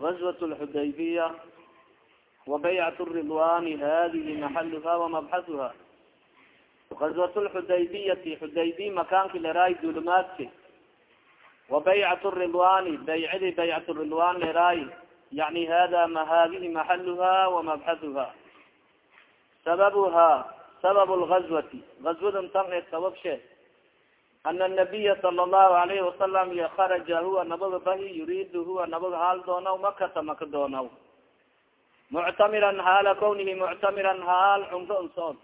غزوة الحدaybiya وbayعة الرضوان hadihi محalha ومبحثha غزوة الحdaybiyati xudaybi makaanki leraay dulmaadki وbayعة الرضوان baycdi bayعة الرضوان leraay yani hada ma hadihi محalha ومبحثha sababha sabab الغزوati غزwadan tan e sabab she ana anabiya sala allahu alayhi wasalam iyo kharaja huwa nabaga bahi yuriidu huwa nabaga haal doonaw makata maka doonaw muctamiran haala kawnihi muctamiran haal cumro un sood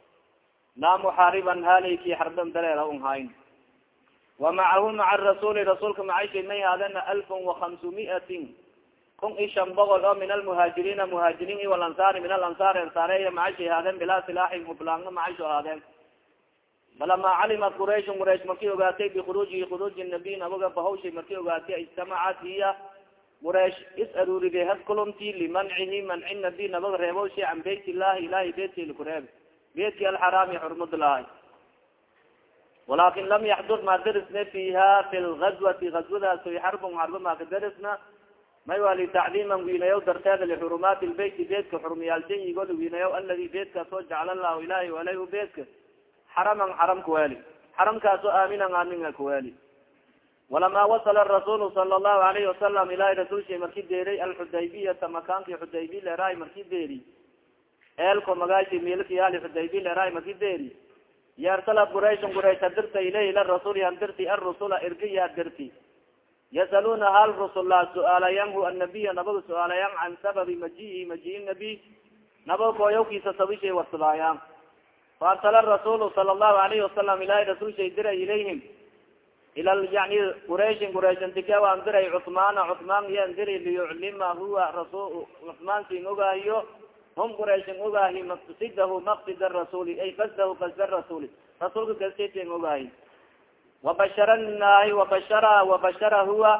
laa muxaariban haalayki xarban dareera un hayn wa macahu maca rasuuli rasuulka macayshay may haadana alfun wahamsumiatin kun i shan boqol oo min almuhaajiriina muhaajiriin i walansaari min alansaari ansaarey macayshay haadeen bilaa silaaxin hublaanno macaysh haadeen falama calimat qurayshn quraysh markii ogaatay bikhuruujihi khuruuji nabiy nabaga bahawshay markii ogaatay ijtamacat hiya quraysh is aruuride had kulumti limancihi manci nabiy nabaga reebawshay can beyt illahi ilahay beedkay lakureeb beedki alxaraami xurmad lahay walakin lam yaxdur ma darisna fiha fi lgazwati gazwadaas oy xarbon harba maka darisna may wa litacdiiman wiinayaw darteeda lixurumaati lbeyti beedka xurmiyaaljayigood wiinayaw aladi beedkaas oo jacla lahu ilahi alay beedka xaraman xaram kuweli xaramkaasoo aaminan aninga kuweli walama wasala rasuul sala allahu alayhi wasalam ilahi rasulsha marki deeray alxudaybiyata makaanki xudaybi leeraay marki deeri eelko magaashi milkiyaali xudaybi leeraay marki deeri yarsalad qurayshn quraysh hadirta ilayhi ila rasuul handirti arusula irgiya dirti yasaluna hal rusula su'aalayan hu annabiya nabaga su'aalayan can sababi majii majii nabiy nabaga kooyawkiisa sabishay warsadaayaan faarsala rasulu sala allahu alayhi wasalam ilahay rasul shay diray ilayhim ila yani qurayshin qurayshin dika an diray cusmaana cusmaan yan diri liyuclima huwa rasul cusmaan sin ogaahiyo hum qurayshin ogaahi maqsidahu maqsida rasuli ay kasdahu kasda rasuli rasulka kastin ogaahi wabashara nahi wabashara wabashara huwa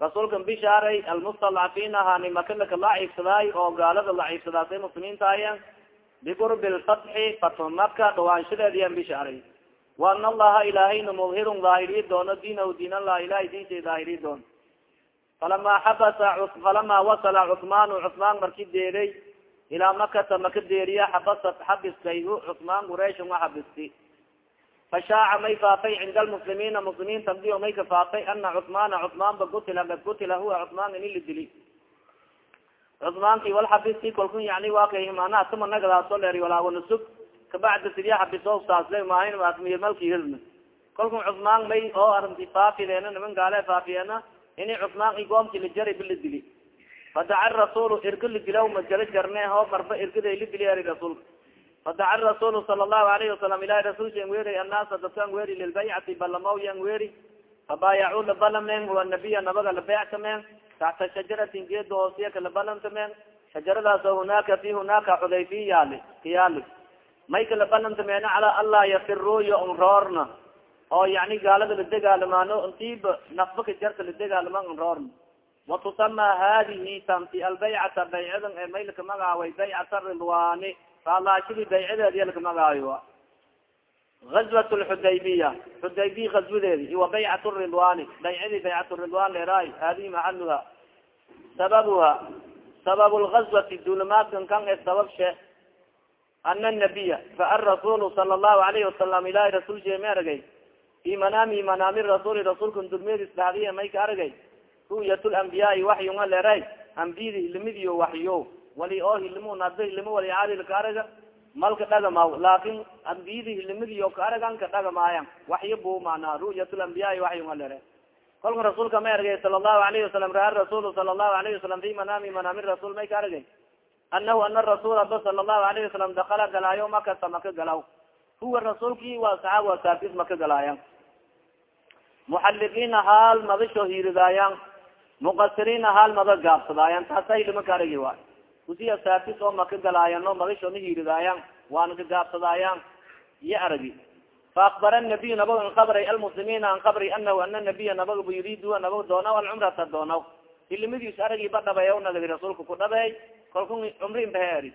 rasulka bishaaray almustalcafiina hani maka laka laciibsadaay oo gaalada laciibsadaasay muslimiinta ayan biqurbi lfatxi fatxu maka dhawaanshadeediyan bishaaray waana allaha ilaahayna mudhirun daahiriyi doono diinahu diin allah ilahay diinta daahiriyi doono falama xabasa falama wasala cusmaanu cusmaan marki deeray ilaa makata maka deeriya xabasat xabistayhu cusmaan qurayshn wa xabisti fashaaca may faafay cinda almuslimiina muslimiinta dio may ka faafay ana cusmaana cusmaan ba kutila kad kutila huwa cusmaan ini dili cusmaanki wal xabisti kalkun yani waa kay manaa tuma nagadaaso leer walaawanasug kabacda sidiya xabiso saasle maahin mirmalki hirna kalkun cusmaan may oo arinti faafideena niman gaale faafiyeena ini cusmaan i goomki la jari bila dili. Fadaca rasuul irga la dilaw ma jara jarne ho marba irgaday la dili ari rasuulka fadaca rasuul sala allahu alayhi wasalam ilahi rasulsha weeri annaasa dadkan weeri lilbaycati balamaw yan weeri fabaayacu labalameen huwa nabiya nabaga labeectameen taxta shajaratin geeda hoosiya kalabalantameen shajaradaas oo hunaaka fi hunaaka xudayfiy yaali kayaali may kalabalantameen calaa allah yafiruyo on roorna oo yani gaalada la degaalamaano intiiba nafbaka jarta la degaalama on roorna watusama hadihi tanti albaycata baycadan ee may laka magaaway baycata ridwaani faalaashidi baycadeediya laka magaayo gazwat lxudaybiya xudaybiya gazwadeedi iwa baycat ridwani baycadii baycat ridwan leeraay maxaluha sababuha sabab lgazwati dulmaadkan kan e sabab she ana nabiya faa rasulu sala allahu alayhi wasalam ilahi rasul she ma aragay? Fi manaami manaami rasuli rasuulkan dulmeedis dhahdiya may ka aragay ru'yat lambiyaai waxyunga leeray? Ambiyadi hilimidiyo waxyo wali oo hilimo nada hilimo wali caadil ka araga? Malka dhagamaw laakin ambiyadi hilimadiyo ka aragan dhagamaayan waxyo bu manaa ru'yat lambiyaai waxyunga leeray kolka rasuulka may argay sala allahu alayhi wasalam raa rasul sala allahu alayhi wasalam fi manaami manaami rasul may ka argay anahu ana rasula ba sala allahu alayhi wasalam dakala galaayo makata maka galaw huwa rasuulki waa saxaab waa saafis maka galaayan muxaliqiina haal madasho hiiridaayan muqasiriina haal mada gaabsadaayan taasa hilima ka aragi waay. Kusiya saafis oo maka galaayan o madashona hiiridaayan waana ka gaabsadaayan iyo aragi faakbara nabiy nabag an kabray almuslimiina an kabray anahu ana nabiya nabag yuriid nabag doonaw alcumrata doonaw hilimadiis aragi ba dhabey nagadi rasuulka ku dhabeey kalku cumri bahe eri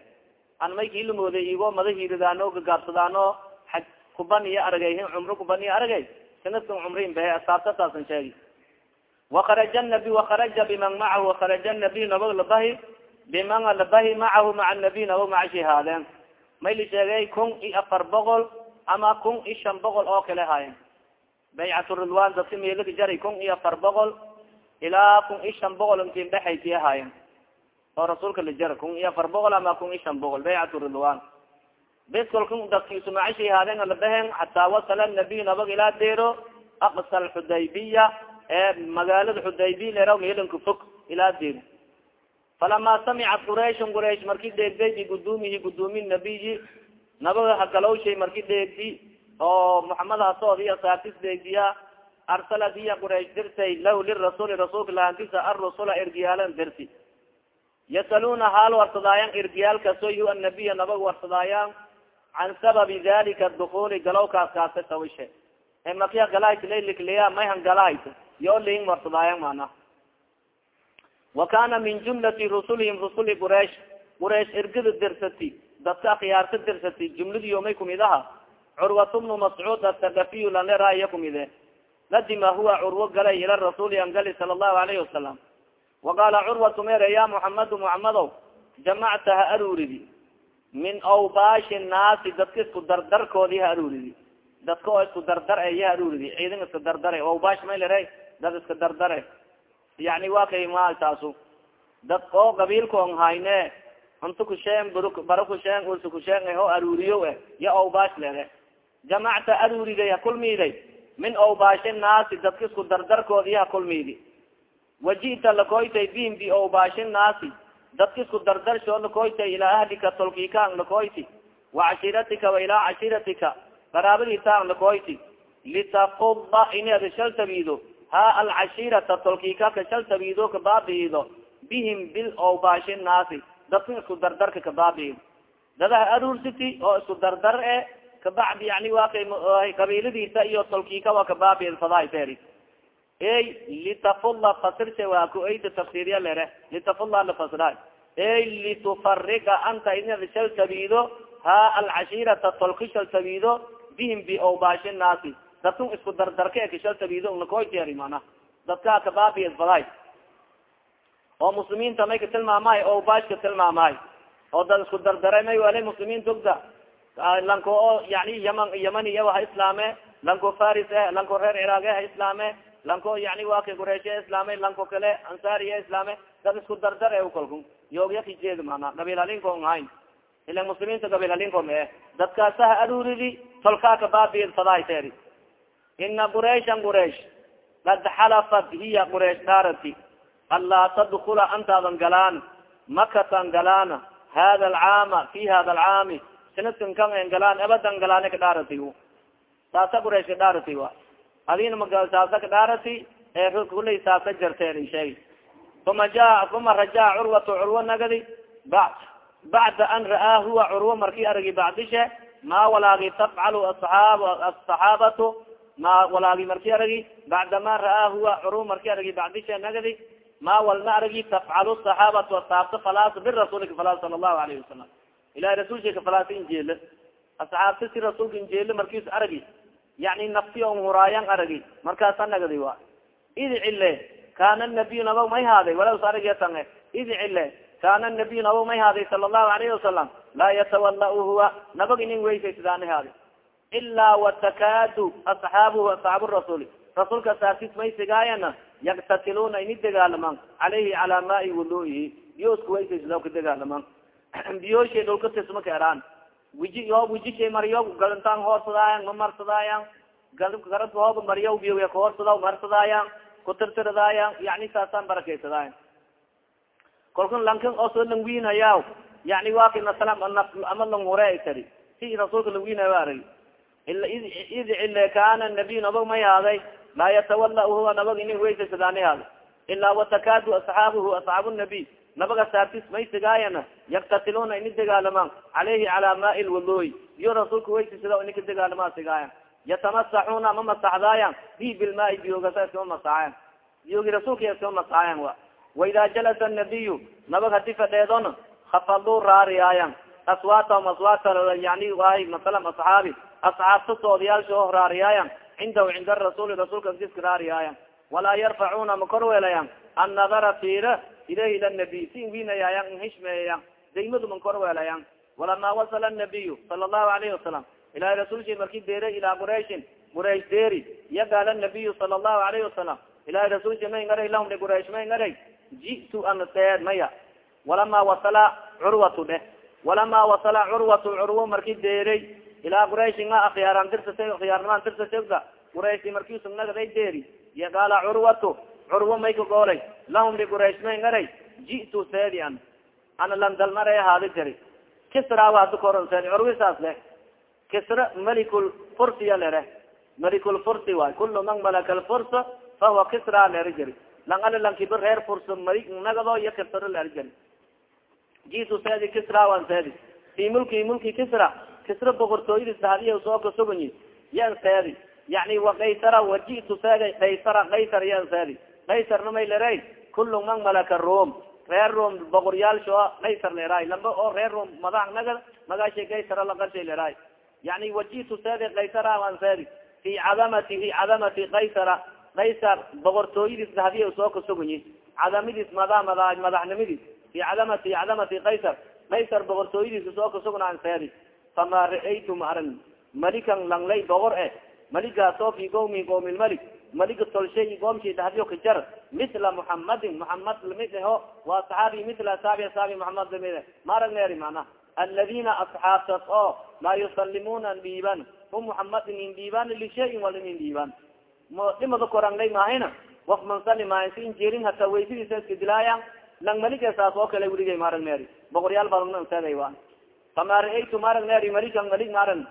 an may kiilimooday igo mada hiiridaano gagaabsadaano xaj kubaniya aragay cumro kubaniya aragay sanadkan cumrin bahe asaabta saasan sheegi wakaraja nabi wakaraja biman macahu wakaraja nabiy nabag labahi biman labahi macahu maca nabiy nabag macashi haadeen may sheegay kun i afar boqol ama kun i shan boqol oo kale haayen baycat ridwan dadka meelaka jari kun iyo afar boqol ilaa kun i shan boqol intin dhexaysi ahaayen oo rasuulka la jara kun iyo afar boqol ama kun i shan boqol baycat ridwan. Bes kalkun dadkiisu macashi haadeen alabehen hataa wasala nabiy nabag ilaa deero aqsa alxudaybiya ee magaalada xudaybiya leraw meelanka fog ilaa deero falama samicat qurayshun quraysh marki dheegday biguduumihi guduumi nabiyi nabaga hagalowshay marki dheegdi oo muxamed hasood iyo saartis dheegdiya arsalad iya quraysh dirtay lahu lirasuuli rasuulka lahantisa arusula ergiyaalan dirti. Yasaluna haal warsadaayan ergiyaalkaso yu annabiya nabag warsadaayan can sababi dalika dukuli galowkaas kaasa tawishe e makia galahayt laylikliya mayhan galahayt yo ling warsadaayan mana wa kana min jumlati rusulihim rusuli quraish quraish ergada dirsati dadka akyaarta dirsati jumladiyo may kumid aha curwat bnu mascuud atagafiy lanleraya kumide ladima huwa curwo galay ila rasuli an gali sala allahu alayhi wasalam waqaala curwatu mere ya muxamadu muxamadow jamacta ha aruuridi. Min awbaashi naasi dadka isku dardarkoodi ha aruuridi. Dadka oo isku dardar e ya aruuridi. Ciidan iska dardare awbaash may lere dad iska dardare yani wa kay maal taasu dad oo qabiilkoon hayne unta kusheen bara kusheen ulsa kusheen ho aruuriyo eh ya awbaash lere jamacta aruuriday ha kulmiiday min awbaashi naasi dadka isku dardarkoodi ha kulmiidi waji'ta lakoytay bihim bi awbaashi naasi. Dadka isku dardarshoo lakoytay ilaa ahlika tolkikaan lakoyti wa cashiratika wa ilaa cashiratika qaraabadiitaan lakoyti litafuda inaad shaltabiido ha alcashirata tolkika ka shaltabiido kabaabiido bihim bil awbaashi naasi dadka isku dardarka kabaabiido dadaha aruursiti oo isku dardar e kabacdi yani waa kay qabiiladiisa iyo tolkika waa kabaabiid fadaiteri ey litafula fasirse waa ku eyta tafsiriya lere litafula lafasra ey litufariga anta inaad shaltabiido ha alcashirata tolki shaltabiido bihim biawbaashi naasi. Dadkun isku dardarka e kashaltabiido nakoyteri mana dadkaa kabaabiid faday oo muslimiinta may ka tilmaamahay awbaash ka tilmaamahay oo dad isku dardare may wale muslimiinta ogda lanko oo yani yaman yamaniya ha islaame lanko faris eh lanko reer ciraaqe ha islaame lanko yani waa ka gureyshe islaame lanko kale ansariya islaame dad isku dardar e kalku yoogya kijeed mana qabiil halinkoon ahayn ila muslimiinta qabiil halinkoon e dadkaasa ha tolkaaka baabiid fadaayteeri ina qurayshan quraysh kad xalafat hiya quraysh dhaarati anlaa tadkula antaadan galaan makatan galaana hada alcaama fi hada alcaami sanadkan kan en galaan abadan galaane ka dhaarati saasa quraysh ka dhaarati wa adina ma saasa ka dhaarati ee kulay saasa jarteen sheeg uma ja uma rajaa curwatu curwo nagadi ba bacda an ra'aa huwa curwo marki aragi bacdishe ma walaagi tafcalu asaab asaxaabatu ma walaagi marki aragi bacda ma ra'aa huwa curwo marki aragi bacdishe nagadi ma walna aragi tafcalu saxaabatu asaabta falaas birasuulika falaas sala allahu alayhi wasalam ilahi rasulka falaas injeele asxaabta si rasuulka injeele markiis aragi yani nafti on huraayan aragi markaasa nagadi wa idi cile kana nabiy may haaday walaws aragyatange idi cile kana nabiy naba may haaday sala allahu alayhi wasalam laa yatawala huwa nabag inin weysaysidaani haadi ilaa watakaadu asxaabuhu asxaabu rasuuli rasuulka saasis may sigaayana yaktatiluna ini degaalaman caleyhi calaa maai wuluihi biyo isku weysaysida ka degaalaman biyoshay dhulka tisma ka eraan wiji yo wijishay maryo galantaan hoorsadaayan ma marsadaayan garadka hooba maryo biyo kahoorsada marsadaayan kutirtiradaayan yani saasaan barakaysadaayan kolkan lankan oo soo langwiinaya yani waa ka masalan ama langhure tari si rasuulka langwiinaya arag id cile kana nabiy nabag may haaday laa yatawala huwa nabag ini weysaysadani haada ilaa watakaadu asxaabuhu asxaabu nabiy nabaga saartis may sigaayana yaktatiluna ini degaalamaan caleyhi calaa maai lwuduy iyo rasuulka weysaysada ini ka degaalama sigaayan yatamasaxuna ma masaxdaayan bi bilmaai biyogasa iskama masaxayan biyogi rasuulka iskama masaxayan wa waida jalasa nabiyu nabag hadi fadheedon khafaduu raariyaayan aswaatahum aswaata yani waay masalam asxaabi asxaabta soodiyaalsha oo raariyaayan cindahu cinda rasuuli rasuulka agdiska raariyaayan walaa yarfacuna ma kor weelayan annadara fiira ilayhi ila nabiy si winayaayan nhishmeeyayan daymadu man kor weelayan walama wasala nabiyu sala allahu alayhi wasalam ilahi rasulshi marki deeray ilaa qurayshin quraysh deeri iya gaala nabiyu sala allahu alayhi wasalam ilahi rasulshi may ngaray lahum de quraysh may ngaray ji'tu an seed maya walama wasala curwatu dheh walama wasala curwatu curwo marki deeray ilaa qurayshi nga akhyaaran tirsate akhyaarnamaan tirsatega qurayshi markisunagaday deeri. Iya gaala curwatu curwo may goolay. Lahum de quraysh may ngaray. Ji'tu seedi an ana landalmare haadi jari kisra waadu koron seedi curwi saas le. Kisra malikul fursiya lere. Malikul fursi waay kulu man malaka lfursa fahuwa kisra lere jari lang ala lankiba reer furso mari nagado iyo kisra lere jari jitu seedi kisra wan seedi. Fi mulki mulki kisra kisra boqortooyadis hadiya soo kasuganyi yan seedi yani wa kaysara wa jitu seedi kaysara kaysar yan seedi kaysarna may lere kulu man malaka rom reer rom boqoryaalsho kaysar leeraay lamba oo reer rom madax naga magaasha kaysara laqashay leeraay yani wajitu seedi kaysara wan seedi fi cadamatihi cadamati kaysara kaysar boqortooyadiis hadiya soo kasuganyi cadamadiis mada mada madaxnimadiis. Fi cadamati cadamati kaysar kaysar boqortooyadiisa soo kasugnaan seedi fama ra'aytu ma aran malikan langlay boqor eh maligaasoo fi qawmi qawmi lmalik maliga tolshay qoomshi hadiyo kajar mila muhamadin muhamad la mid eho waa saxaabi mila asaabi asaabi muhamad la mid e ma aragneeri mana aladina asxaabtas oo laa yusalimuna dhiiban hu muhamadin in dhiiban lishayin wala in dhiiban mo dhimada koranglay mahayna waf man salimahay si injeerin hata waysadiisa iska dilaaya lang maliga saas oo kale weligay maarag neeri boqoryaal badanseeday wa fama ra'aytu maarag neeri malikan malig maaran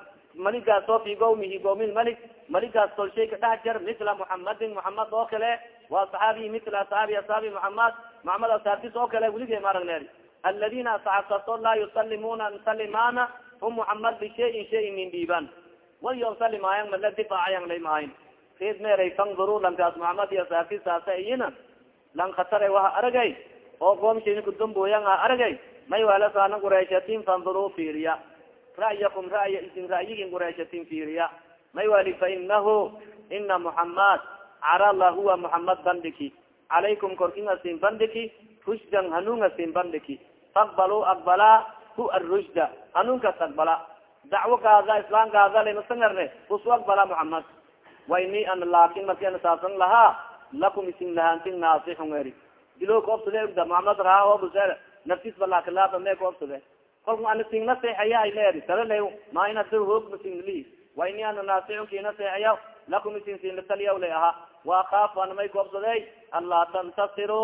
maligaasoo fi qawmihi qawmi malik maligaas tolshay ka dhex jar mila muhamadin muhamad oo kale waa saxaabi mila asxaabi asaabi muhamad muhamad asaabtis oo kale weligay maarag neeri aladina asxaabtaasoo laa yusalimuna salimaana hu muhamad bishayin shayin min dhiiban wayo salimaayan mala difaacayan lay maahayn sid meeray fanduru lankaas muhamad iyo asaaabtis saasa iyina lan khatare waha aragay oo qoomshin kudambooyan a aragay may walasaana qurayshatin fanduru fiiriya. Ra'yakum ra'ya isin ra'yigin qurayshatin fiiriya. May wali fainahu ina muhamad carala huwa muhamad bandhiki calaykum korkin asin bandhiki rushdan hanuun asin bandhiki faqbalu aqbala hu arushda hanuunkas aqbala dacwo kaada islaan kaada lamasangarne usu aqbala muhamad wa ini an laakin marki ana saasan lahaa lakum isin lahaantin naasixun eri dilo koobsade ogda muhamad raha obuse naftis balakalaaba me koobsade kolka ana sing naseexaya ay leeri tala le ma ina da hoog masingli wa ini ana naasixun ki naseexaya lakum isin sin lataliyaw le aha wa akaafu ana may koobsaday anlaa tantasiru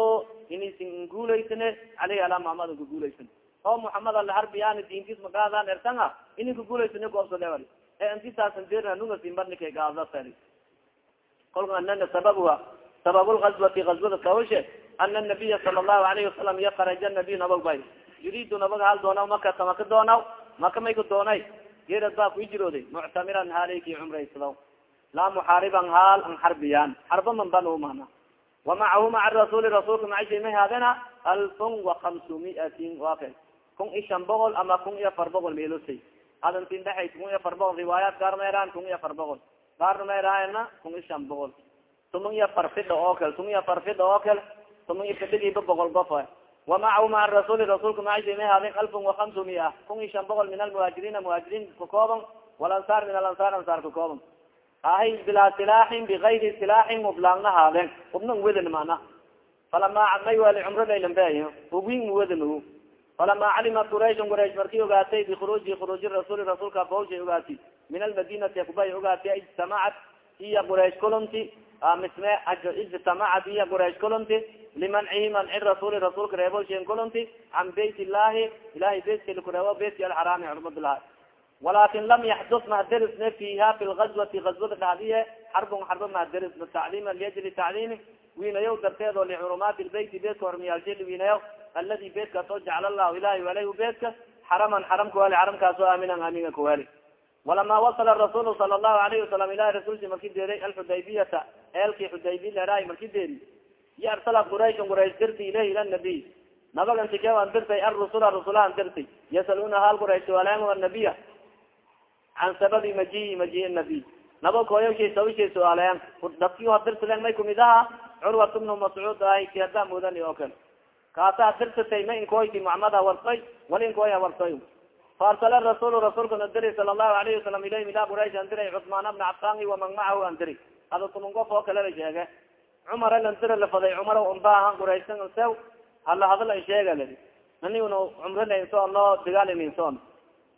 inisin guulaysane aleyhi ala muhamad ka guulaysan oo muhamad ala harbiyaan diintis magaadaan ertanga inin ka guulaysane koobsade ari e antisaasan deerna nunga sinbarnika gaadasari kolka anana sababuha sabab lgazwati gazwada sababshe ana nabiya sala allahu alayhi wasalam yakaraja nabiy nabag bay yuriidu nabag hal doonaw makata maka doonaw maka may ka doonay geerad baa kui jirooday muctamiran haaleyki cumraysadaw laa muxaariban haal an xarbiyaan xarba man ban mana wa macahu maca rasuli rasuulka macisha may haadena alfun wa kamsumiatin wa ka kun i shan boqol ama kun iyo afar boqol meelosay adantin dhexays kun iyo afar boqol riwaayaat gaar mayraan kun iyo afar boqol gaarna mayraana kun i shan boqol tuman iyo afar fidha oo kale tuman iyo afar fidha oo kale tuman iyo fidhigiiba boqol gof wa macahu maca rasuli rasuulka macisha may haadeen alfun wa kamsumia kun i shan boqol min almuhaajiriina muhaajiriin kakooban walansaar min alansaar ansaar kakooban ahay bilaa silaaxin bigayri silaaxin ublaangna haadeen ubna wedin mana falama may wali cumradaylambe ubin wedin falama calimat qurayshn quraysh marki ogaatay bikhuruji khuruuji rasuuli rasuulka bawshay ogaati min almadinati kubay ogaati ijtamacat. Iya quraysh kulunti misme ijtamacat. Iya quraysh kulunti limancihi manci rasuuli rasuulka reebolshen kulunti can bayt illahi ilahay beytka lakureebo beytki alxaraami xurmadilaha walakin lam yaxdus mahderisne fiha fi lgazwati gazwada dhadiye xarbun xarba mahderisna tacliima liajli tacliimi wiinayow darteedo licurumaati lbeyti beedka hormiyaalsheli wiinayow aladi beedkaas oo jacala allahu ilahi walayhu beedka xaraman xaram kuwali xaramkaas oo aaminan aaminga kuwali walama wasala rasuul sala allahu alayhi wasalam ilahi rasulsi marki deeray alxudaybiyata eelki xudaybiy leeraay marki deeri iyo arsala qurayshn quraysh dirti ilayhi ila nabiy nabaganti ke an dirtay arusula rusulahan dirti yasaluna hal quraysh walan nabiya can sababi majiyi majiyi nabiy naba koyashay sabashay su'aalayan dadki hadirsadeen may kumid aha curwat bnu mascuud ahay ki hadaa mudani oo kale kaasa dirsatay ma inkoyti muxamad hawarsay wali inkoy hawarsay faarsala rasuul rasuulka andiri sala allahu alayhi wasalam ilayhim ila quraish andiri cusmaan bna cafan waman macahu andiri ada tuman qof oo kale la sheege cumar landira lafaday cumar umbaahan quraysan sew. Hala hadala sheega ladi naniguna cumranainso no dagaalininson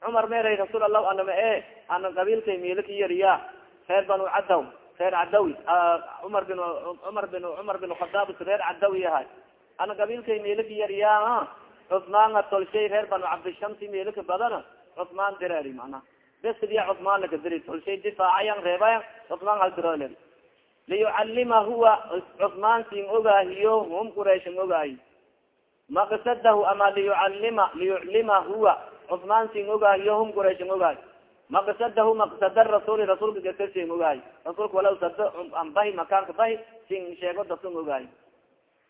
cumar meray rasuul allah anama e ana qabiilkay miilaka yariya reer banu cadaw reer cadawi cumar bin cumar bin cumar bin khadaab reer cadawi ahay ana qabiilkay miilaka yariya cusmaana tolshay reer banu cabdishamsi miilaka badana. Cusmaan direri mana besdiya cusmaan lakadiri tolshay difaacayan reebayan. Cusmaan haldiroled liyucalima huwa cusmaan sin ogaahiyo hum qurayshan ogaahi maqsadahu ama liyucalima liyuclima huwa cusmaan sin ogaahiyo hum qurayshan ogaahi maqsadahu maqsada rasuuli rasuulka gasa sin ogaahi rasuulka walaw sado anbahi makaanka bahi sin sheego dadkan ogaahi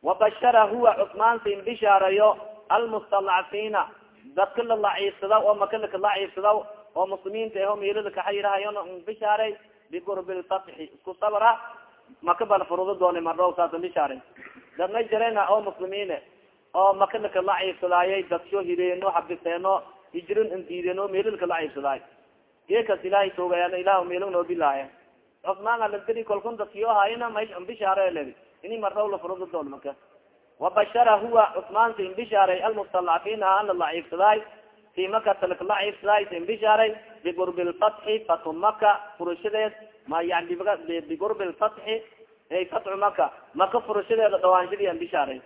wabashara huwa cusmaan sin bishaarayo almustalcafiina dadka la laciibsada oo maka laka laciibsada oo muslimiinta aho miilada kaxayirahayon bishaaray biqurbi lfatxi isku sabra maka bal furudo doona mardhow saasa bishaaray dad may jarena oo muslimiine oo maka laka laciibsadaayay dadsho hireeno habiseeno hijrin indiideno miilada ka laciibsadaay gekas ilahay toogayan ilah miilo noo bilaaya cusmaan aladiri kolkun dadkiyo hayna may bishaare ledi ini mardhow la furudo doon maka wabashara huwa cusmaan sin bishaaray almustalcafiina ana laciibsadaay fi laciibsadaay sin bishaaray biqurbi lfatxi fatu maka furashadeed ma yani biqurbi lfatxi fatxu maka maka furashadeeda dhawaanshadii an bishaaray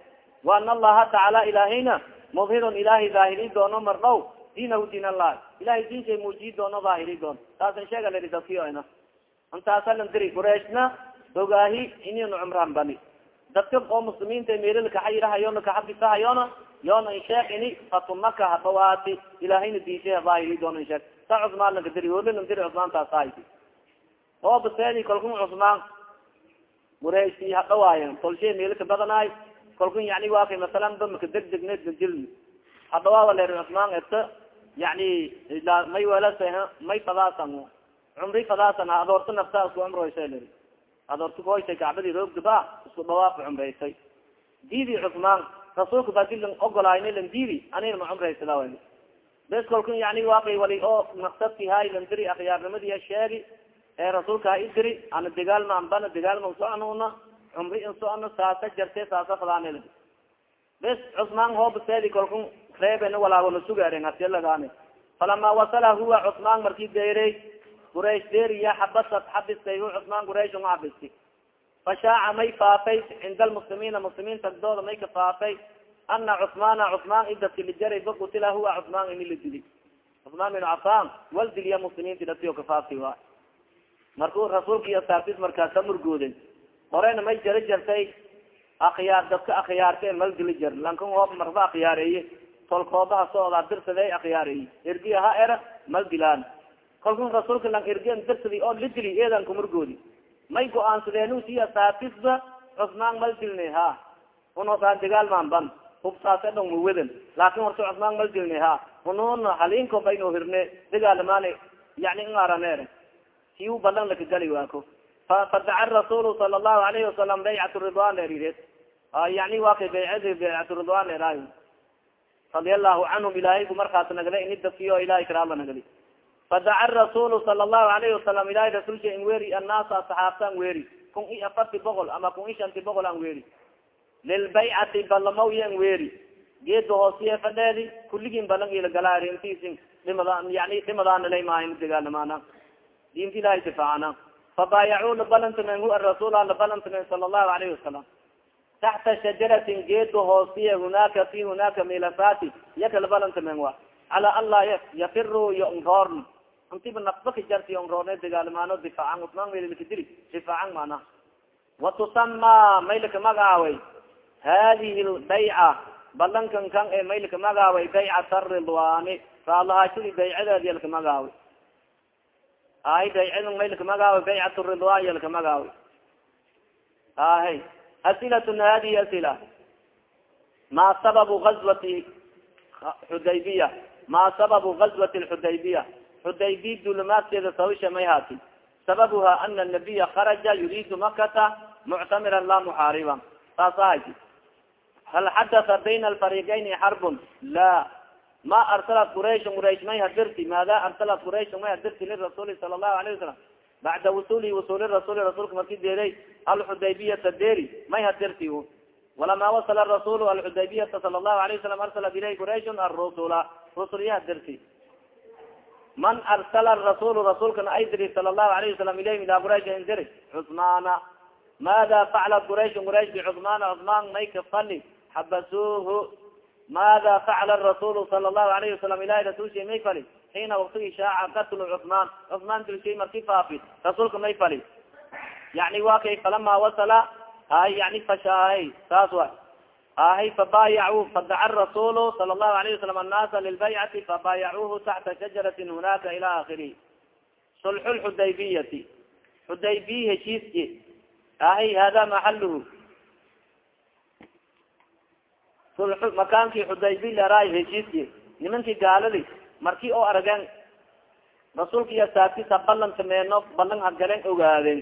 wa ana allaha tacaala ilaahayna mudhirun ilaahay daahiri doono mardhow diinahu diin allah ilahay diinkay muujiyi doono daahiri doon. Taasan sheega ladi dadkiyoina intaasa lan diri qurayshna ogaahi ininu cumraan bani. Dadka oo muslimiinta meelada kaxayirahayona kaxabisahayona yoona insheeg ini fatumaka habawaati ilahayna diisha daahiri doona insheeg sa cusmaan lanka diri hoolilan diri cusmaan taasay oo baseedi kalkun cusmaan qurayshi hadhawaayen tolshe meelaka badanaay kalkun yani waa kay masalan ba maka deg degneed majil hadhawaawa leer cusmaan eta yani may welasa may fadaasan cumri fadaasan adoorta nafta isku cumroysa ler adoorta koysay kacbadii roogdaba isku dhawaaf cumraysay diidi cusmaan rasuulka badilan ogolaayna lan diidi anina ma cumraysada bes kalkun yani waakay wali oo maksadki hay lan diri akhyaarnimadiya sheegi ee rasuulka ha idiri ana dagaalma ambana dagaalma soconuna cumri in socona saasa jarte saasa fadaanil bes cusmaan hoobaseedi kalkun reebena walaagona sugaaren hasilagaani falama wasala huwa cusmaan marki deerey quraysh deeriya xabasat xabistay hu cusmaan quraysh nga xabisti fashaaca may faafay cinda almuslimiina muslimiin tagdooda may ka faafay ana cusmaana cusmaan idadki lijaray bakutila huwa cusmaan ini la dili cusmaan bin cafan wal diliya muslimiinti datiyo kafaafi wa marku rasuulka iyo saabtis markaasa murgooden horena may jara jartay akyaar dadka akhyaarte mal dili jar lankan hoob marba akhyaareeye tolkoobaha soodaa dirsaday akhyaareeye ergiya ha era mal dilaan kalkun rasuulka lang ergian dirsadi oo la dili eedan kumurgoodi may go'aansadeen siya saabtisba cusmaan mal dilne ha. Unosaan dagaalmaan ban hubsaase dhong mawadan laakin horta cusmaan mal dilne ha. Unuuna halinko bayno hirne dagaalamaane yani ingaranere siu balan lakagali waako fadaca rasuul sala allahu alayhi wasalam baycat ridwan erireed yani waa kay baycadi baycat ridwan eraay radia allahu canhum ilaahay bu markaas nagda ini dafiyo ilahay karaala nagdi fadaca rasuul sala allahu alayhi wasalam ilahay rasulka in weri annaasa saxaabta an weri kun i afarti boqol ama kun i shanti boqol an weri lilbaycati balamaw yan weri geeda hoosiye fadheedi kulligin balan ilagalarintisin dhimada yani dhimadaanalay maahin dagaalamaana diinta ilahay difaacana fabaayacu labalantamen hu arasuul labalantamen sala allahu alayhi wasalam taxta shajaratin geeda hoosiye hunaka fi hunaka milafati yaka labalantamen wa cala an laa yafiru yonroorn intiba nafbaka jarti yonroorne dagaalamaano difaacan usmaan maylakadili difaacan mana? Watusama maylaka magaaway hadihi lbayca balankan kan ee maylaka magaaway baycat aridwaani raalahaashadii baycadeedi yalka magaaway ahay baycada maylka magaaway baycat ridwan yalka magaaway ahay asilatun hadihi asila ma sababu gazwati xudaybiya ma sababu gazwati lxudaybiya xudaybiya dulimaadkeeda sabisha may haati. Sababuha ana nabiya kharaja yuriidu makata muctamiran la muxaariban saas ahayt hal xadatha bayna alfariqayni xarbun la ma arsalat qurayshn quraysh may hadirti? Maada arsalat qurayshn may hadirti lirasuuli sala allahu alayh wasalam bacda wusulihi wusuli rasuli rasulka marki deeday alxudaybiyata deri may hadirti walama wasala rasul alxudaybiyata sala allahu alayh wasalam arsalat ilayh qurayshn arusula rusul iya hadirti man arsala rasul rasulkana ay diri sala allahu alayh wasalam ilayhim ila quraysh indiri cusmaana maada faclat quraysh quraysh bicusmaana cusmaan may kafali xabasuuhu maada facala rasul sala allahu alayhi wasalam ilahi rasulsha may fali xiina waktigi shaaca katlu cusmaan cusmaan dilshay marki faafi rasuulka may fali. Yani wa kay falama wasala ay yani fashahay saas wa ahay fabaayacu fadaca rasulu sala allahu alayhi wasalam annaasa lilbaycati fabaayacuhu taxta shajaratin hunaka ila akhirihi sulxu lxudaybiyati xudaybiy heshiiski ahay hada maxaluhu sulxu makaankii xudaybiy leraay heshiiski nimankii gaaladi marki oo arageen rasuulka iyo saabkisa ballan sameeno ballan hagalen ogaadeen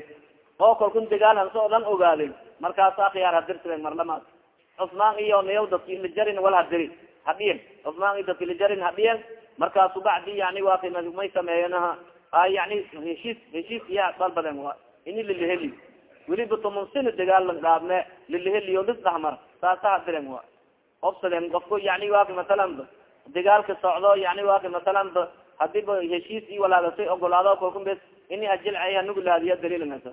oo kalkun dagaal hanso o dhan ogaadeen markaasa khiyaar hadirsadeen marlamaas cusmaan iyo niyaw dadki ilajarin wal hadiri hadhiyen cusmaan iyo dadki ilajarin hadhiyen markaasu bacdi yani waa ka may sameeyen a yani heshiis heshiis iya dalbaden wa ini liliheli weliba tumansina dagaal lang dhaabne liliheli o lis dhahmar. Saasa hadiren wa obsaden ofku yani waa ka masalan dagaalka socdo yani waa ka masalan hadiba heshiis i walaagasay ogolaado kalkun bes ini ajilcay hanuglaadiya daliilngasa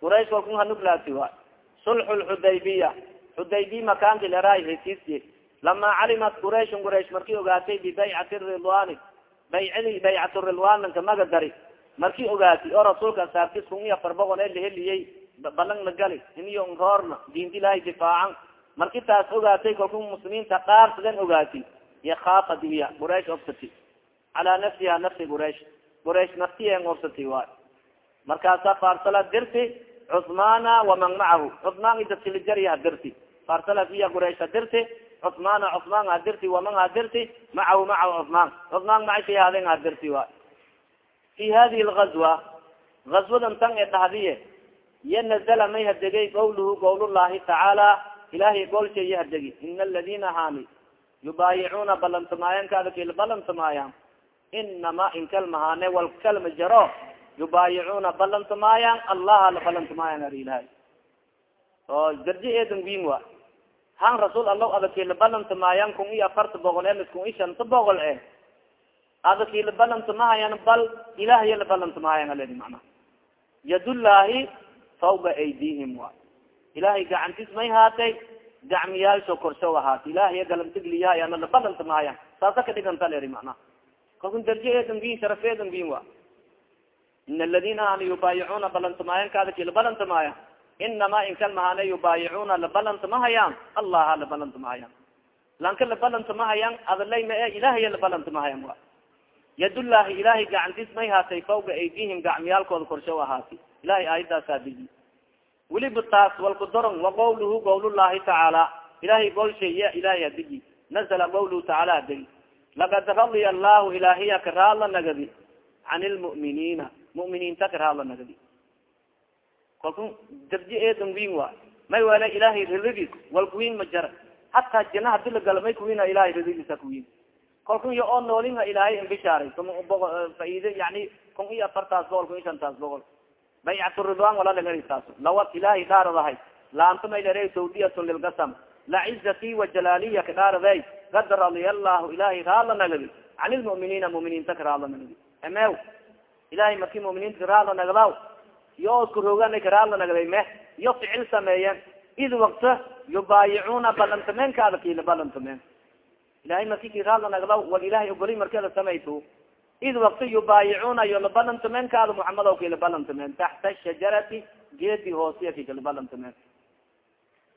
quraysh kalkun hanuglaati wa sulxu lxudaybiya xudaybiya makaanki leraay heshiiski lama calimat qurayshn quraysh marki ogaatay bibaycati ridwani baycidi baycat ridwanka maga dari marki ogaati oo rasuulka asaabtis kun iyo afar boqol ee laheliyey balang la gali iniyo nroorna diinta ilahay difaacan. Marki taas ogaatay kalku muslimiinta dhaarsadan ogaati iyo kaafad iya quraysh obsati calaa nafsiha nafsi quraysh. Quraysh naftiyen obsati waay markaasa farsala dirti cusmaana waman macahu cusmaan i dadki lijariya hadirti farsala fiya quraysh hadirti cusmaana cusmaan hadirti waman hadirti macahu macahu cusmaan cusmaan maca haden hadirti waay fi hadihi lgazwa gazwadan tan ee dhahdiye nazala may hadegay qawluhu qawlullahi tacaala ilahay hadegi ina aladina hami yubaayicuuna balantamaayan kaada kila balantamaayan inama walkalma jaro yubaayicuuna balantamaayan allaha la balantamaayan ar ilahay oo darji eedan win wa han rasuul allah adakila balantamaayan kun iyo afarta boqol e mis kun iyo shanta boqol e adakila balantamahayan bal ilahiya la balantamaayan aledi mana? Yadullaahi fawga aydihim wa. Ilahay gacantis may haatay gacmiyaalsho korsho ahaat ilahiya galantigliyahay ana labalantamaayan saasa ka dhiganta leri mana. Kalkun darji eedan win sharaf eedan win wa. In aladina ana yubaayicuuna balantamaayan kaadaki labalantamaayan inama inkan mahane yubaayicuuna labalantamahayaan allaha labalantamahayaan lanka labalantamahayaan adalay ma e ilahiya labalantamahayaan wa yadullahi ilahay gacantis may haatay fawga aydihim gacmiyaalkooda korsho ahaati ilahay aayadaasaa digi weliba taas walku doron wa qawluhu qawlullahi tacaala ilahay golsheya ilahay adigi nazala qawluhu tacaala adigi lakad radiya allahu ilahiya karaadla nagadi can lmu'miniina mu'miniinta karaadla nagadi kalku darji eedan win wa. May wala ilahay rididis walkuwin ma jara. Hataa jina hadi lagala may kuwina ilahay rididisa kuwin kalkun iyo oo noolinha ilaahay inbishaaray faid yani kun iyo afartaas boqol kun iyo shantaas boqol. Baycat ridwan wala lagaritaas lawad ilahay dhaaradahay. Laanta may lere sawdiyatun lilgasam lacizati wajalaaliya ka dhaaraday kad radiya allahu ilahay raadla nagadi can lmu'miniina mu'miniinta ka raadla nagadi emew ilahay marki mu'miniinta karaadla nagdaw iyo isku roogana karaadla nagday meh iyo ficil sameeyeen. Id wakta yubaayicuuna balantameenkaada kila balantameen ilahay marki kiraadla nagdaw wal ilahay ogoli markada samayto id wakta yubaayicuuna iyo labalantameenkaada muxamad o kila balantameen taxta shajarati geedi hoosiya ki kala balantameen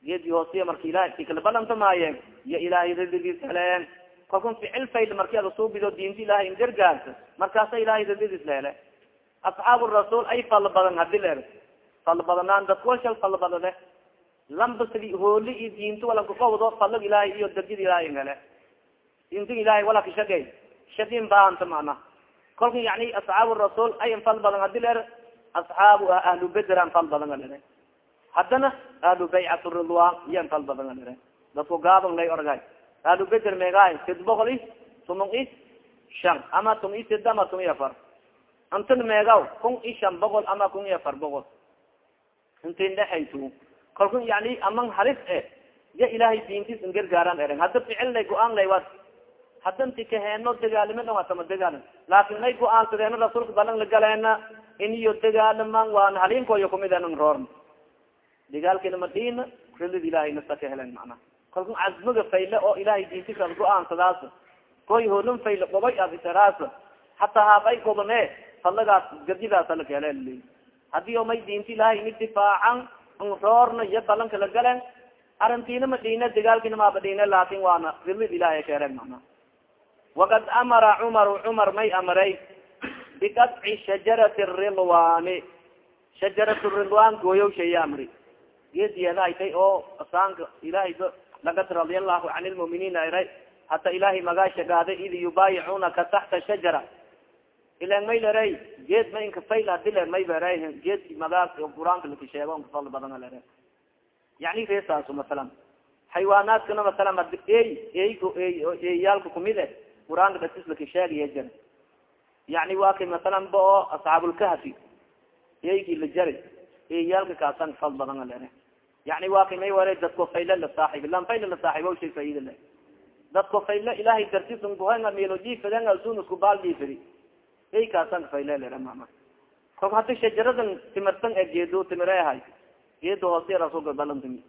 geedi hoosiya marka ilahay ki kala balantamaayeen iyo ilahay rididis heleen kalkun ficil fayd marki ada suubido diinta ilahay ingargaarta markaasa ilahay rididis la hele asxaab rasuul ay fal badan hadi leer fal badanaan dadka wal fal badane lamba sidi hooli iyo diinta walankakawado falag ilahay iyo darjid ilahay hele diinta ilahay wala kashagay shadin baanta mana kolka yani asxaab rasuul ay fal badan hadi leer asxaabu ahlu bederan fal badan alire haddana ahlu baycat ridwan iyan fal badan alire dadku gaabon lay orgay ahlu beder meegaay sid boqol i tumon shan ama tum i ama tum afar intin meegaw kun i shan boqol ama kun i afar boqol. Intin dhexaytu kalku yani aman halis e ya ilaahay diintis in gargaaran eren hadda ficil lay go'aan lay wat hadda nti kaheeno dagaalime dhan watama dagaalim laakin may go'aansadeeno rasuulka balan la galeena iniyo dagaaliman waan halinkoyo kumid enan roorn dagaalkina madina rilid ilahay nasa ka helen macnaha kalku casmiga fayle oo ilahay diintisas go'aansadaas koy hoolin fayle qobay asitaraas hataa haabay gobone fadlagaas gadidaasa la kahele haddii o may diinta ilahay ini difaacan roorna iyo balanka la galen arintiina madina dagaalkina mabadina laakin waana rilid ilahay kaeren mana wakad amara cumaru cumar may amray bikadci shajarati rilwani shajarat rilwan gooyow shaya amri. Geediyeedaaytay oo asaanka ilahay lagat radia allahu can lmuminiin iray hata ilahay magaasha gaaday id yubaayicunaka taxta shajara ilan may leray geed ma inkafayl adile may bera geedki magaas qur'aanka lakasheego nkafal badan lere yani reesaasu masalan xaywaanaadkana masalan ey eyko eyaalka kumid e qur'aanka datis lakasheegaya jir yani waa kay masalan ba oo asxaabulkahfi eyki la jari eyaalka kaasan fal badan lere yani waa may wara dadko fayle la saaxib lan fayle la saaxibo shay faida le dadko fayle ilahay dartisunkuhanga melojifeden sun isku baaldifiri ey kaasan faylelera mama. Kolka hadi shajaradan timirsan e geedo timire ahay geeda hoose rasuulka balantimi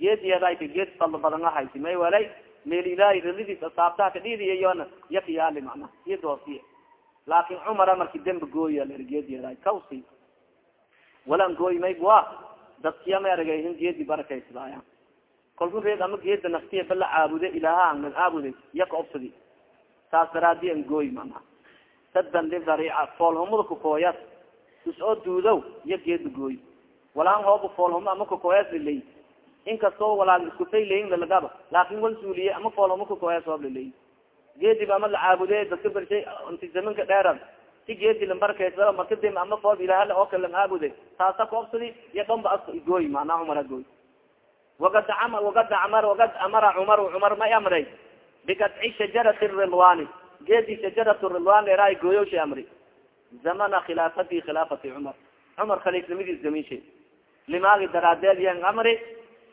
geed fadlo badan ahaysi may walay meel ilahay riladiis asaabtaha kadhiidiyayona yakiyaali mana geed hoosiye laakin cumara marki dembi gooya ler geediyaday kawsi walan gooy may gua. Dadkiya may aragayhin geedi barakaysadaaya kolku reed ama geeda naftiya bala caabude ilaaha nag caabude yaka obsadi saas daraadi an gooy mana sadan lidariica foolhumada kukooyas is oo duudow iyo geeda gooy. Walaan hooba foolhumo ama kukooyas liley inkastoo walaag iskufaylayin lalagaba laakin wal suuliye ama foolhumo kukooyas hoob liley geediba ama la caabude dadka bershay inti zamanka dheeran si geedi lambarkaysao markadim ama fool ilaahale oo kale lang caabude taasa koobsadi iyo dhanba as gooy macnaa cumara gooy. Wagad a wagad amar wagad amara cumar cumar may amray. Bikadci shajarati rilwani geedi shajarat rilwan leeraay gooyowsha amri. Zamana khilaafati khilaafati cumar. Cumar khaliifnimadiis zaminshe limaagi daraadeed yan amri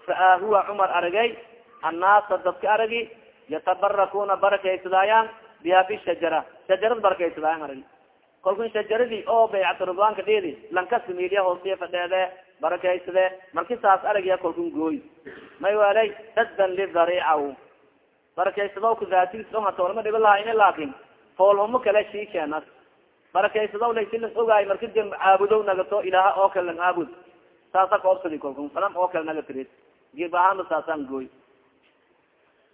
ra'aa huwa cumar aragay annaasa dadka aragi yatabarakuna barakaysadaayan biha bishajara shajarad barakaysadaayan aragi kolkun shajaradii oo baycat ridwaanka dheedi lankasi miilya hoosiya fadheede barakaysade marki saas aragiya kolkun gooy may walay sadan lidariica barakaysadaw kadaatiis on hata walma dhibi lahayne laakin foolhumo kale shii keenas. Barakaysadaw laysilan ogaay marki dem caabudow nagato ilaaha oo kale lang caabud saasa kaobsadi kolkun salam oo kale naga tirid. Gib ahaanba saasaan gooy.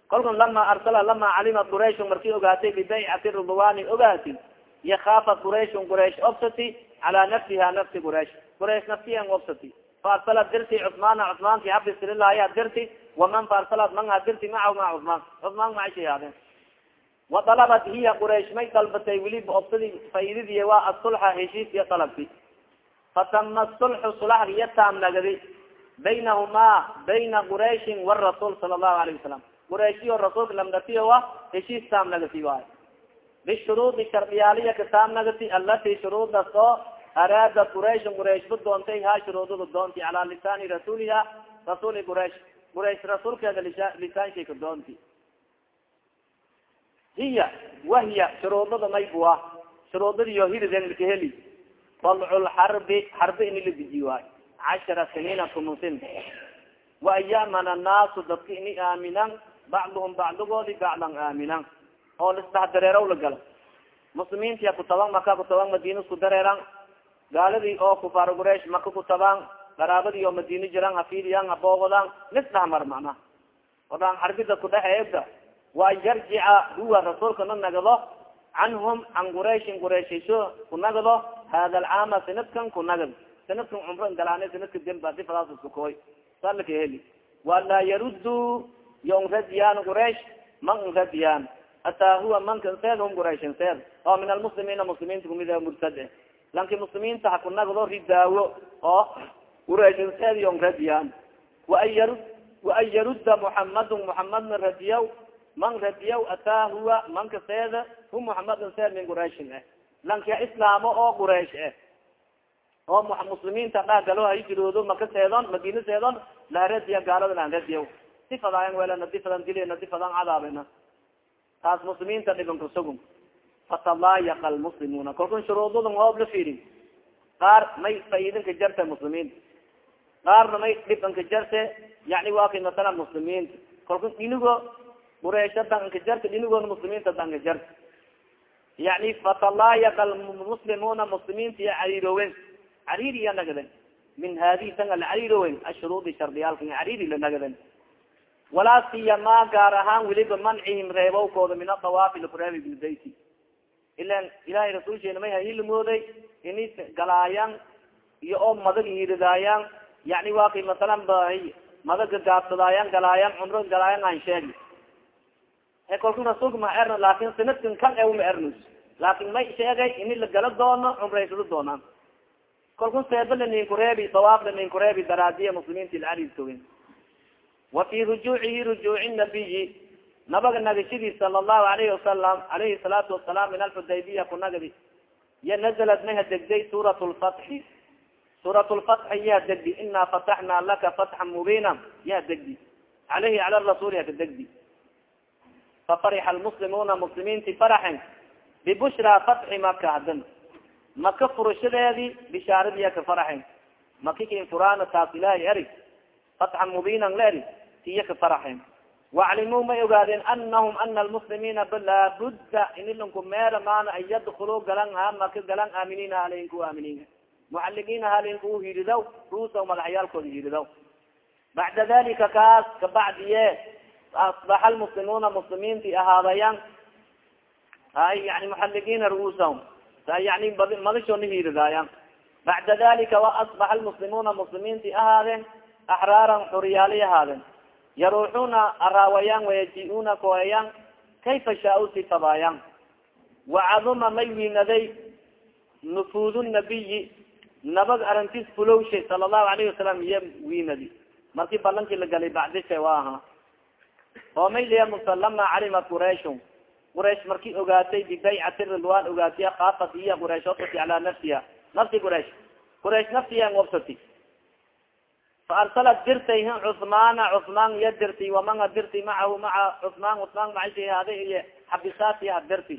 Kolkun lama arsala lama calima qurayshun marki ogaatay bibaycati ridwani ogaati yakaafa qurayshun quraysh obsati calaa nafsiha nafsi quraysh. Quraysh nafsiyan obsati. Faarsalat dirti cusmaana cusmaanki habisirilaaya dirti waman faarsalat man ha dirti macahu maca cusmaan cusmaan macashay haadeen wadalabat hiya quraysh may dalbatay weliba obsadi faidadiy waa asulxa heshiis iyo dalabti fatama sulxu sulaxg iyo taam nagadi baynahumaa bayna qurayshin warasuul sala allahu alayh wasalam qurayshio rasuulka lamdatiyo wa heshiis taam nagati bishuruudi shardiyaaliya ka taam nagati alati oo araada quraysh qurayshba doontay ha shuruudada doonti calaa lisaani rasuuliha rasuuli quraysh quraysh rasuulkeeda lisaanshay ka hiya wahiya shuruudada maybua shuruudadiyo hiriden lakaheli dalculxarbi xarbi ini la dejiy waayo cashara siniina kumusin wa ayamana annaasu dadka ini aaminan bacduhum bacdigoodi bacdan aaminan. Oo lisdhex dareerow la galo muslimiintiya kutabang maka kutabang madina isku dareeran gaaladii oo kufaar quraish maka kutabaan qaraabadii oo madina jiran hafidiyan haboogodan lisdhex mar macnaha odaan xarbida kudhexeeda waa yarjica huwa rasuulka na nagdo canhum can qurayshin qurayshiso kunagdo hada alcaama sanadkan kunagd sanadkan cumro galaana sanadka demba difadaas isku koy salaka heli. Walaa yaruddu yo nradiyaan quraysh man nradiyaan ataa huwa mankan seed hum qurayshin oo min almuslimiina muslimiinta kumid murtad lanki muslimiinta hakunagdo ridaawo oo ureysanseediyon radiyaan waan yaru waan yarudda muxamadun muxamadna radiyaw man radiyaw ataa huwa manka seeda hu muxamadun seed min qurayshin eh lankia islaamo oo quraysh eh oo muslimiinta dhaagalo hayjiroodo maka seedon madina seedon laharadiya gaalada lan radiyaw sifadaayan welana difadan dilena difadan cadaabena taas muslimiinta dhiban kasugum fatalaayaqa lmuslimuuna kalkun shuruudadan hoob la fiiri qaar may faidinka jarte muslimiinta qaarna may dhibanka jarte yani waa kay masala muslimiinta. Kalkun dhinigo qureysha danka jarte dhinigoona muslimiinta danka jarte yani fatalaayaqa lmuslimuuna muslimiinta iya cariirowen cariiri iya nagaden min hadihi tanga la cariirowen ashuruudi shardiyaalka cariiri la nagaden walaa siyama gaar ahaan weliba mancihim reebowkooda min adawaafi lakureebi bilbayti ilan ilahay rasuulsheena may hahilimooday ini galaayan iyo oo madag hiridaayan yani waa kay masalan ba madaga gaabsadaayan galaayan cumro galaayan aan sheegi. E kolku rasuulka ma erno laakin sanadkan kan e ma ernus laakin may sheegay ini la gala doono cumraysado doonaan kolku seeba laninkureebi dawaaf laninkureebi daraadiya muslimiinta ilcariirtogin wa fi rujuucihi rujuuci nabiyi nabaga nagashidii sala allahu alayhi wasalam alayhi salaatu wasalaam min alxudaybiya ku nagdi ya nazalad maha degday suurat lfatxi suurat lfatxi yaha degdi ina fataxna laka fatxan mubiina yaha degdi. Alayhi cala rasuuli haka degdi. Fafarixa almuslimuuna muslimiinti faraxen bibushra fatxi maka hadan maka furashadeedi bishaaradiya ka faraxen maki furaana taas ilahay eri. Fatxan mubiinan la eri tiya ka faraxen waclimuu may ogaadeen anahum ana almuslimiina laabudda inilanku meera maana an yadkuluu galan ha maka galan aaminiina halinku aaminiin mucaligiina halinku hiridaw ruusa madaxyaalkooda hiridaw bacda dalika kaas kabacdiye asbaxa almuslimuuna muslimiinti ahaadayan ay yani muxaligiina ru'uusahum yani madashoona hiridaayan bacda dalika waasbaxa almuslimuuna muslimiinti ahaadeen axraaran xuriyaali ahaadeen yaruuxuna araawayaan wayaji-una koayaan kayfa shaa-u sifadaayan wacaduma may wiinaday nufuudu nabiyi nabag arintis fulowshay sala allahu alayhi wasalam iyo wiinadi markii balankii la galay bacdisha wa aha oo may liya musalama calimat qurayshun quraysh marki ogaatay bibaycati ridwan ogaatiya kaafat iya quraysh obsati calaa nafsiha nafsi quraysh. Quraysh nafsiya obsati faarsalat dirtay cusmaana cusmaan iya dirti wamanga dirti macahu maca cusmaan cusmaan macashi hada iyo xabisaatiha dirti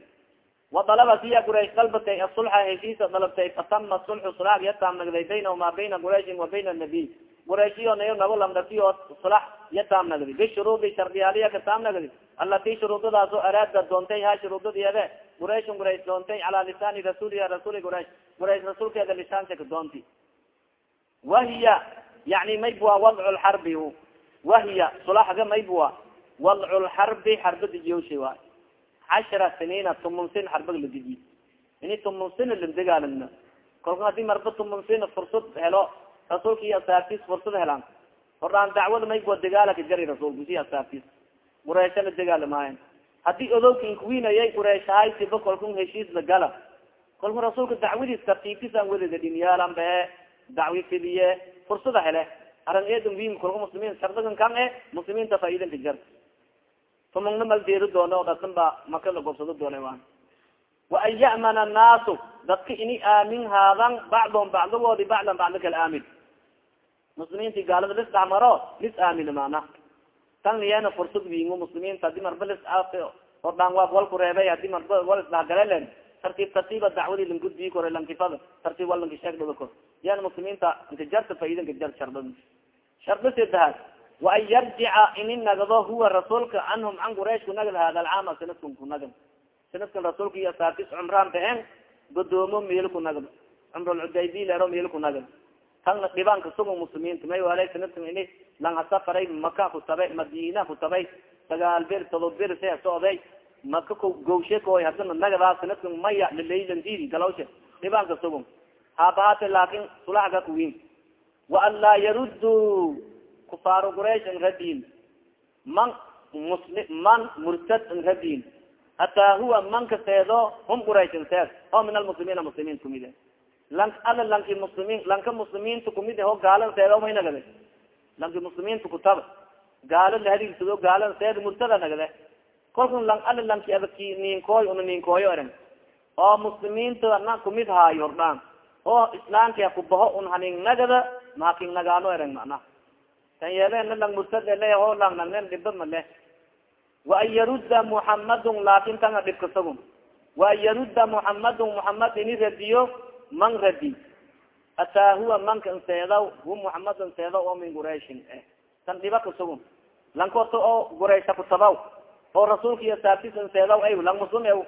wadalabat iya quraysh dalbatay asulxa heshiisa dalabtay fatama sulxu sulax yataam nagday baynahuma bayna qurayshin wa bayna nabiy qurayshyo nayo nabo lamdatiyo sulax yataam nagdi bishuruudi shardiyaaliya kataam nagdi alati shuruudadaas o araada doontay ha shuruudadeede qurayshun quraysh doontay calaa lisaani rasuuliha rasuuli quraysh. Quraysh rasuulkeeda lisaanka ka doonti. Wahiya yani maybua wadcu lxarbi wahiya sulaxga maybua wadcu lxarbi xarba dijiyowsha waay cashara siniina tumunsin xarbag la dijiy ini tumunsina ladegaalana kolka haddii marba tumunsina fursad helo rasuulka iyo asaabtis fursad helaan hordaan dacwada maybua degaalaka jari rasuulka si asaabtis qureysha la degaalamaayan haddii odowka inkuwinayay qureyshahaisiba kolkun heshiis la gala kolku rasuulka dacwadiis tartiibtisaan wededa dhinyaalan be dacwi fidiye fursada hele aran eedan wim kolka muslimiin shardagan kan e muslimiinta faidanka jar tumugna mal deeri doone o dhasan ba maka la gobsado doone an ya'mana annaasu dadka ini aamin haadan bacdom bacdan bacdi kala aamin. Muslimiinti gaalada lis dhexmaro lis aamin mana tan liyana fursad wingo muslimiinta haddii marba lis ordhaan waa wal ku reebay haddii marba wal isdhexgalelen tartiib tartiiba dacwadi langudbii kore lankifada tartiib wal lanka sheeg dhada kor yan muslimiinta inka jarta faida nka jar shardad sharda sedahaad wa an yarjica ini nagdo huwa rasuulka canhum can quraysh kunagad hada alcaama sanadkan kunagad sanadkan rasuulka iyo asaabtis cumraan bahen godoomo meel kunagad cumralcudaybi leero meel kunagad tan dhibaanka sugo muslimiinta may wala sanadkan ini langhasafaray maka kutabay madina kutabay sagaal bir todob bir se socday maka ko gawshe koy hadana nagadaa sanadkan maya lalaylandidi galawshe dhibaanka sugo haabahate laakin sulaxga kuwin waan laa yaruddu kufaaru quraysh n radin man musli man murtad n radin hataa huwa man kaseedo hum quraysh n seed. Oo min almuslimiina muslimiin kumide. Lan ala lanki muslimiin lanka muslimiinta kumid ho gaalada seeda may nagade lanki muslimiinta kutaba gaala lahadigsado gaalada seeda murtada nagade. Kolka lang ala lanki adaki ninkooy una ninkooyo eran oo muslimiinta na kumid haayo hordhaan oo islaamki hakubaho un haning nagada mahaking nagaano eran mana tan yeelena lang murtad le ho lang nagnen dhiba male waan yarudda muxamadun laakin tanga dhibkasagun waan yarudda muxamadun muxamad ini radiyo man radi ataa huwa manka nseedaw hu muxamad nseedaw oo min qurayshin eh. Tan dhiba kasagun lankoto oo quraysha kutabaw oo rasuulka iyo saabtis nseedaw ay lang muslim ew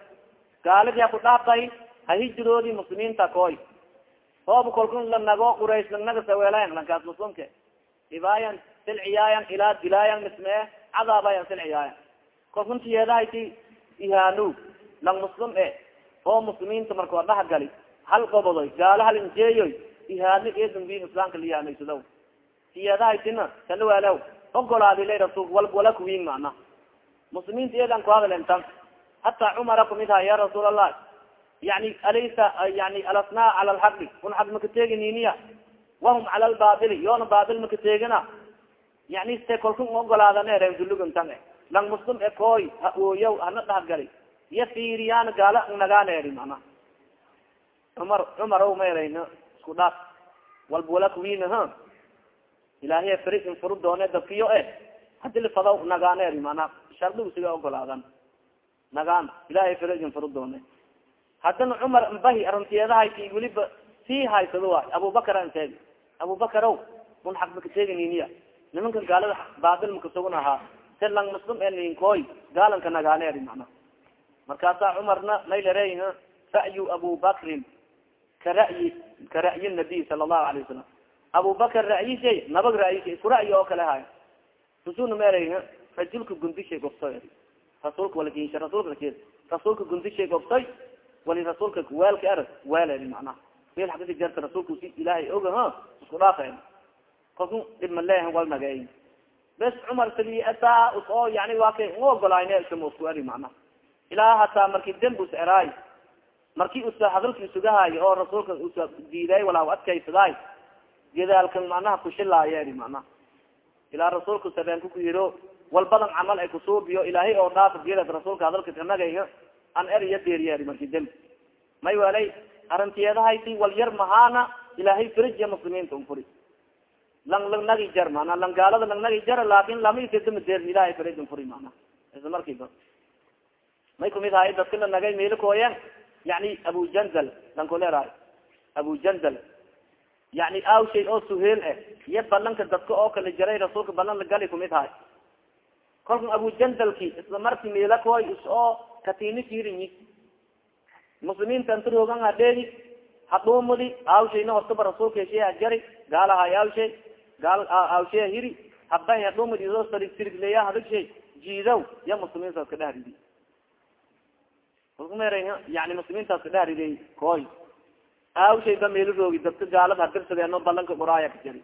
ku dhaafay ha hijroodi muslimiinta koy. Hooba kolkun la nago quraysh lanaga saweelayan lankaas muslimke dhibaayan silciyaayan ilaa dilaayan mismee cadaabayan silciyaayan kolkunti yeedahayti ihaanu lang muslim e oo muslimiinta marka waa dhahagali hal gobodoy gaalo hal injeeyoy ihaano bi islaamka liyaanaysadaw tiyeedahaytina kana waalaw ogolaadi la rasul wal wala kuwiin macna muslimiinta eedan ku hadlentan hataa cumara kumid ha ya rasuul allah yani alaysa yani alasna cala lxaqi un xaq makateegininiya wahum cala lbaili yoona baail makateegina yani se kolku ogolaadane reerduluguntan e lang muslim e koy ha ooyaw hana dhahgali iya fiiriyaan gaala nagaan eri mana cumar cumar ma erayno isku dhaaf walba wala kuwiina ha ilaahiy fri in furu doone dadkiyo e hadi lifadaw nagaan eri mana shardigu siga ogolaadan nagaan ilahay fri in furu doone haddana cumar mbahi arintiyeedahay weliba sii haysado waay abubakar an sheegi abubakar un xaq makateegininiya nimankan gaalada baabil makasugun ahaa. Se lang muslim e ninkooy gaalanka nagaaneeri mana markaasaa cumarna maylarey ra'yu abubakrin ka ra'yi ka ra'yi nabiy sala allahu alayh wasalam abubakar ra'yishay nabag ra'yishay isku ra'yi oo kale haya rusuna maerey rajulka gundishay gobsoy rasuulka walakinsha rasuulka lakeed rasuulka gundishay gobsoy wali rasuulka weelka er weel macnaha weel xagadi jarta rasuulka si ilaahay oga isku dhaafa kalku dhib maleehan wal nagay bes cumar sali ataa oo yani waa kay ogolaayne isama isku eri macnaha ilaa hataa marki demb us eraay marki usa hadalki sugahayo oo rasuulka usa diiday walaa adkaysadaay gedaalkan macnaha kushilaayo eri macnaha ilaa rasuulka sabeenka ku yiro wal badan camal ay kusuubiyo ilaahay oo dhaaf geedad rasuulka hadalka kanagay an er iya deeriya eri marki demb. May welay arintiyeedahayti wal yar mahaana ilaahay firiya muslimiinta un furi. Lang lang nagi jar mana lang gaalada lang nagi jar laakin lama isidama deer ilahay firid un furi mana isla markiiba may kumid ahay dadka la nagay meelo kooyen yani abu jandal lankuleerahay abu jandal yani awshay oo suheel eh iyo balanka dadka oo kala jaray rasuulka balan lagali kumid ahay. Kolkan abu jandalki isla marki meela kooy is oo katini firinyi muslimiinta anta roogan hadheedi hadhuumadi awshayna hortaba rasuulka heshay hajari gaalahay awshay gaal awshay hiri haba hadhuumadi isoo sarig sirigleya hadagshay jiidaw ya muslimiintaas ka dhahridi kalkumer yani muslimiintaas ka dhahridi koy awshay ba meelo roogi dadka gaalada hadirsadeeno balanka quraaya ka jari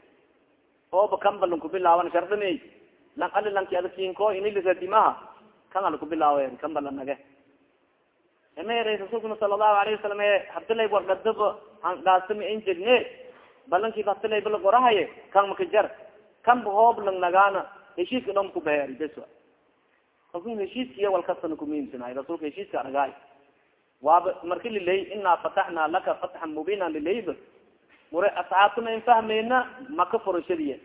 ooba kan balan kubilaawan shardamey lang ali lanki iniliadimaha kan ala kubilaawa kan balan nage emere rasuulkuna sala allahu alayhi wasalam hadilay wargadaba dhaasami in jegne balankiiba hadilayba lagorahaye kan makajar kanba hoob lang nagaana heshiiska dhom kubeeri bes kalku heshiiskiya walkasana kumiimsinaay rasuulka heshiiska aragaay waaba marki liley inaa fataxnaa laka fatxan mubina lileyba mure asxaabtama in fahmeyna maka furashadiya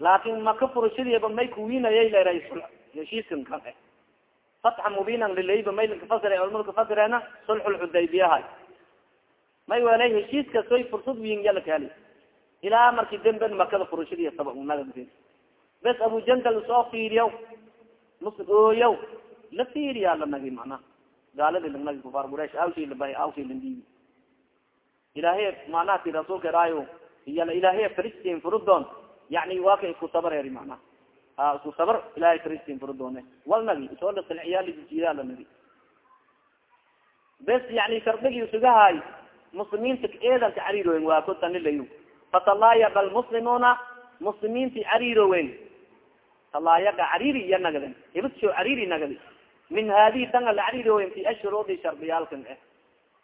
laakin maka furashadiyaba may kuwiinayay leeray heshiiskan kan fatxa mubinan lileyba may lakafasira culamada kafasireena sulxulxudaybiyaha may welay heshiiska soy fursad wiin yala kaheli ilaa marki demben makada furashadiya sabnaga bes abu jandal soo fiiriyaw mus ooyaw la fiiriyaa la nagi macnaha gaaladi lanagi kufaar labahay awshay landiibi ilaahay macnaha ti rasuulka eraayo iyala ilaahay fristin furudon yani waa kay isku sabar eri macnaha ha isku sabar. Ilahay fristin furudoone wal nagi isoo lasilciyaalijiidaa la nagi bes yani shardigi isugahay muslimiinta eedanka cariirowen waa ko tanilayo fatalaayaqa lmuslimuuna muslimiinti cariirowen talaayaqa cariiri iya nagaden hibidsho cariiri nagadi. Min haadihi danga la cariirowen fi ashuruudi shardiyaalkan eh.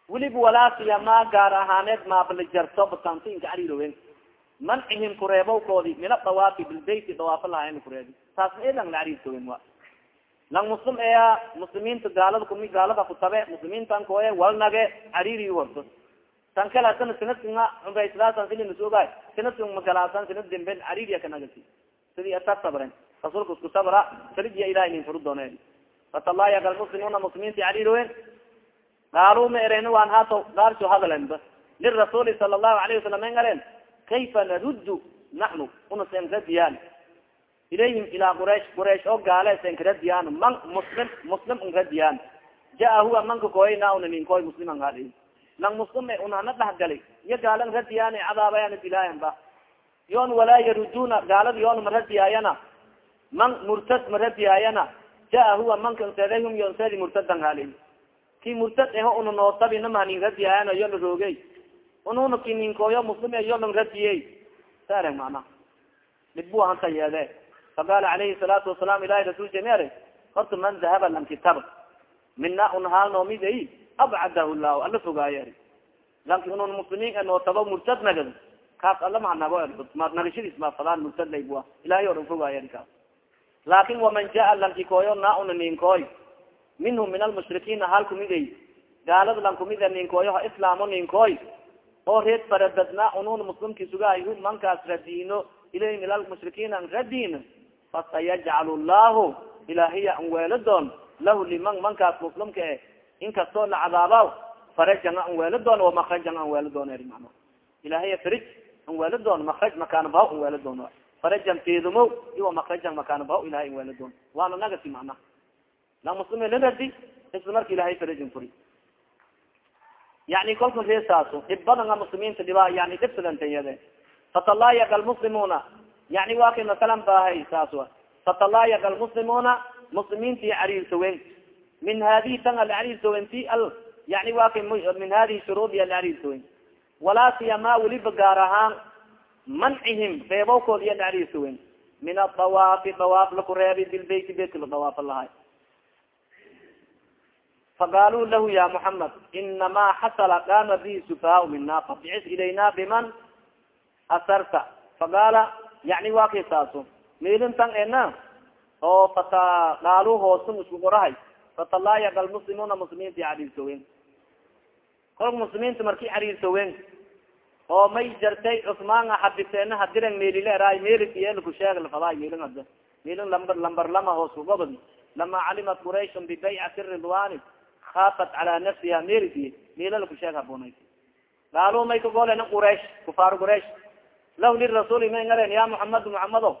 Weliba walaasiya ma gaar ahaaneed maabalajarto batanti inka arirowen mancihim kureebowkoodi mina dawaafi bilbeyti dawaafo lahayn kureebi. Taasna elang la ariirtowen wa? Lang muslim eya muslimiinta gaalada kumi gaalada kutabe muslimiintan koye walnage ariiri warto. Tan kale hasana sanadka umraysadaasan sili masuogaay sanadka magalaasan sanad demben ariiriya kanagasi sidii ata sabren rasuulka isku sabra salidiya ilahi nin furu doone fatalayaga almuslimuuna muslimiinta ariirowen gaalu ma ereen waan haato gaarsho hadalen ba. Lirasuuli sala allahu alayhi wasalam en aren kayfa naruddu naxnu una sen radiyaan ilayhim ilaa quraish quraish oo gaale sen karadiyaan man muslim muslim un radiyaan jaa huwa manka koy na una nin koy musliman hadi lang muslim una hana dhahgali iyo gaalan radiyaan cadaabayan dilaayan ba yoon walaa yaruduna gaalada yoon ma radiyaayana man murtad ma radiyaayana jaa huwa manka nsedahum yo nsedi murtadan hali ki murtad eho una nootabinama nin radiyaayan yo la roogey ununa ki ninkooyo muslim yo lang radiyey sare mana dhibbu hanta yeede faqala alayhi salaatu wasalaam ilahi rasul jamiare horta man dahaba lankitab mina un haalnoomidey abcadahu llahu ala fogaaye lanki unun muslimiin nootabo murtad nagad kaas ala mahanago ma nagashadiis ma fadaan murtad laybua ilahay oran fogaaye kaas. Laakin waman jaa lanki kooyo na una ninkooy minhum min almushrikiina hal kumidey gaalada lan kumida ninkooyo ha islaamo ninkooy oo reed faradadna unun muslimki sugaay mankaas radino ilayhim ila lmushrikiina an radin fasayajcal llahu ilahiya an weelo doon lahu liman mankaas muslimka e inkastoo la cadaaba farajan an weelo doon o makrajan an weelo doon mana ilahiya farij an weelo doon makraj makaana bahaw an weelo doon farajan teedumo iwa makrajan makaana bahaw ilahay an weelo doon. Waana nagasi mana la muslim la radi isla marka ilahay farajan furi yani kolka reesaaso dhib badanga muslimiinta dhiba yani dhibsadantayade fatalayaga almuslimuna yani waa kay masalan bahay saas wa fatalayaga almuslimuna muslimiinti cariirsawen min hadihi tan alcariirsawen ti al. Yani kay min hadihi shuruudi alcariirsawen walaa siyama weliba gaar ahaan mancihim reebowkood iyo alcariirsawen min adawaafi dawaaf laku reebi bilbeyti beytka la dawaafa lahay faqaaluu lahu ya muحamed inama xasla kama bihi sufahaa mina fabcis ilayna biman asarta faqaala yani waa kay saaso milintan ena oo fata qaalu hoosun isku qorahay fatalayaga almuslimuna muslimiinta cariirsawen kolka muslimiinta marki cariirsawen oo may jartay cusmaan a xabiseena hadiran meelileeraay meeli iyelaku sheeg lafadaay meelin hada meelin lambar lambar lama hoos kugobad lama calimat qurayshn bibaycati ridwani afat cala nafsiha meri milalaku sheeg habunay gaalo may kagolen quraish kufaar quraish lah lirasuli may ngaren ya muxamad muxamado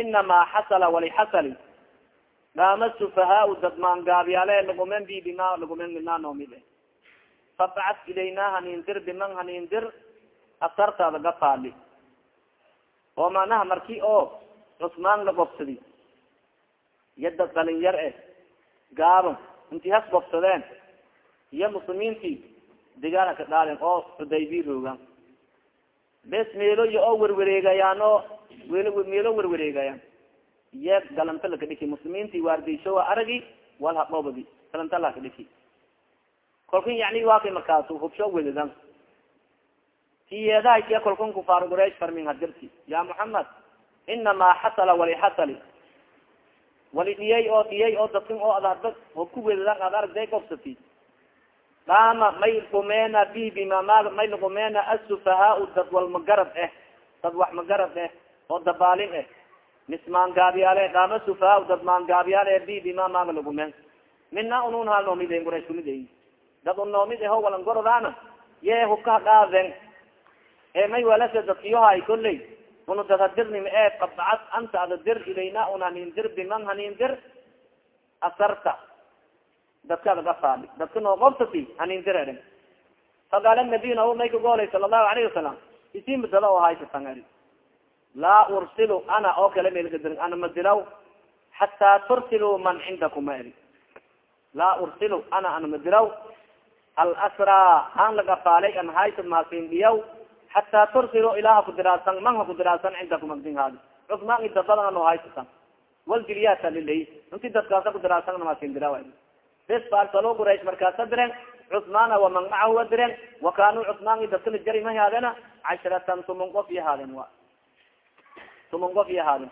inama xasala wali xasali dhaama sufahaa dadmaan gaabyaale lagumen bi bima lagumen mina noomide fabcat ilayna hanindir biman hanindir asartaada gafaali oo manaha marki oo cusmaan la gobsadi yada dhalinyar eh gaabo inti has gobsadeen iyo muslimiinti degaana ka oo xudaybi roogan. Bes meelo iyo oo werwareegayaan oo meelo werwareegayaan iyo galanta laka dhiki muslimiinti waardiyshoa aragi wal haqoobadi galanta laka dhiki. Kolkan yani waa kay markaas hubsho wedadan tiyeedaha kiya kolkan kufaar quraish farmin hadirti ya muxamed inama xasala wali wali dhiyay oo dhiyay oo dadkin oo ad hada oo ku wedadan ad aragday gobsati dhaama may lumeena bi bimama may lumeena asufahaa dad wal magarab eh dad wax magarab eh oo dabaalin eh. Mis maangaabiyaale dhaama sufahaa dad maangaabiyaale bi bima maaga lagumeen mina unun hal noomid quraish kumid dad un noomid eho walan gorodaana ye hubka hadhaaden e may walase dadkiyohay kolley una dad hadirnim e qabcad anta ada dir ilayna un hanindir biman hanindir asarta. Dadka adaga faali dadka noo qobsati hanindir eren faqaala nabiy na may kagoolay sala allahu alayhi wasalam isin badala oo haysatan eri laa ursilu ana oo kale melgadir ana madilaw xataa tursilu man cindakuma eri. Laa ursilu ana ana madilaw. Alasra an lagafaalay an haysa masindiyaw xataa tursilu ilaha kudiraasan man ha kudiraasan cindakum agdin haadi cusmaan idabada ano haysatan wal diliyata lilay inti dadkaasa kudiraasan masindira bes baarsalo quraish markaasa diren cusmaana waman macahu wadiren wa kanuu cusmaan dadkala jari ma haadena cashratan tuman qof iyo haaden wa tuman qof iyo haaden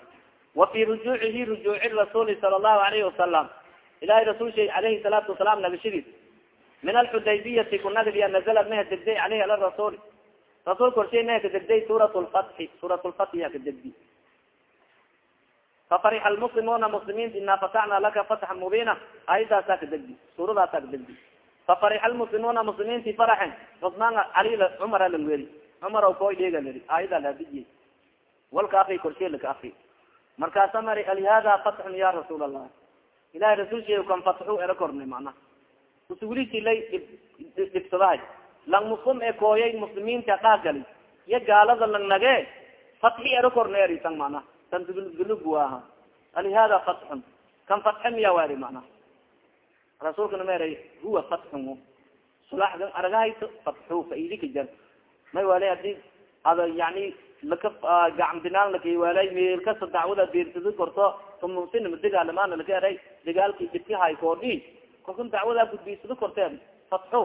wa fi rujuucihi rujuuci rasuuli sala allahu alayhi wasalam ilahay rasul sha alayhi salaatu wasalaam nagashadiis min alxudaybiyati kunagdiya nazalad maha degday aleyhi ala rasuul rasuul korshay maha kadegday suurat lfatxi suurat lfatxi ya kadegdi fafarixa almuslimuuna muslimiinta inaa fatxna laka fatxa mubiina. Aayadaasaa kadegdi suuradaasaa kadegdi fafarixa almuslimuuna muslimiinti faraxen cusmaan ali cumara lang weri cumar o koo dheega leri aayadaa laadiye walka akri korshay laka akri markaasa mari alihada fatxun ya rasuul allah ilahay rasul shay kan fatxu era kornay macnaha. Usugulisilay dhibsadahay lang muslim ee kooyay muslimiinta dhaagali iyo gaalada lang nage fatxi ero kornay erisan macnaha kan dulugbu aha. Alihada fatxun kan fatxe miya wari macnaha rasuulkana ma eray huwa fatxun sulaxdan aragahayso fatxu faidika jar may wale haddii ada yani laka gacan binaan lakawaalay meel kasta dacwada biirsado korto tumusinima dagaalamaana laka eray dagaalki dibkihay koodhi kalkun dacwada gudbiisado korteen fatxo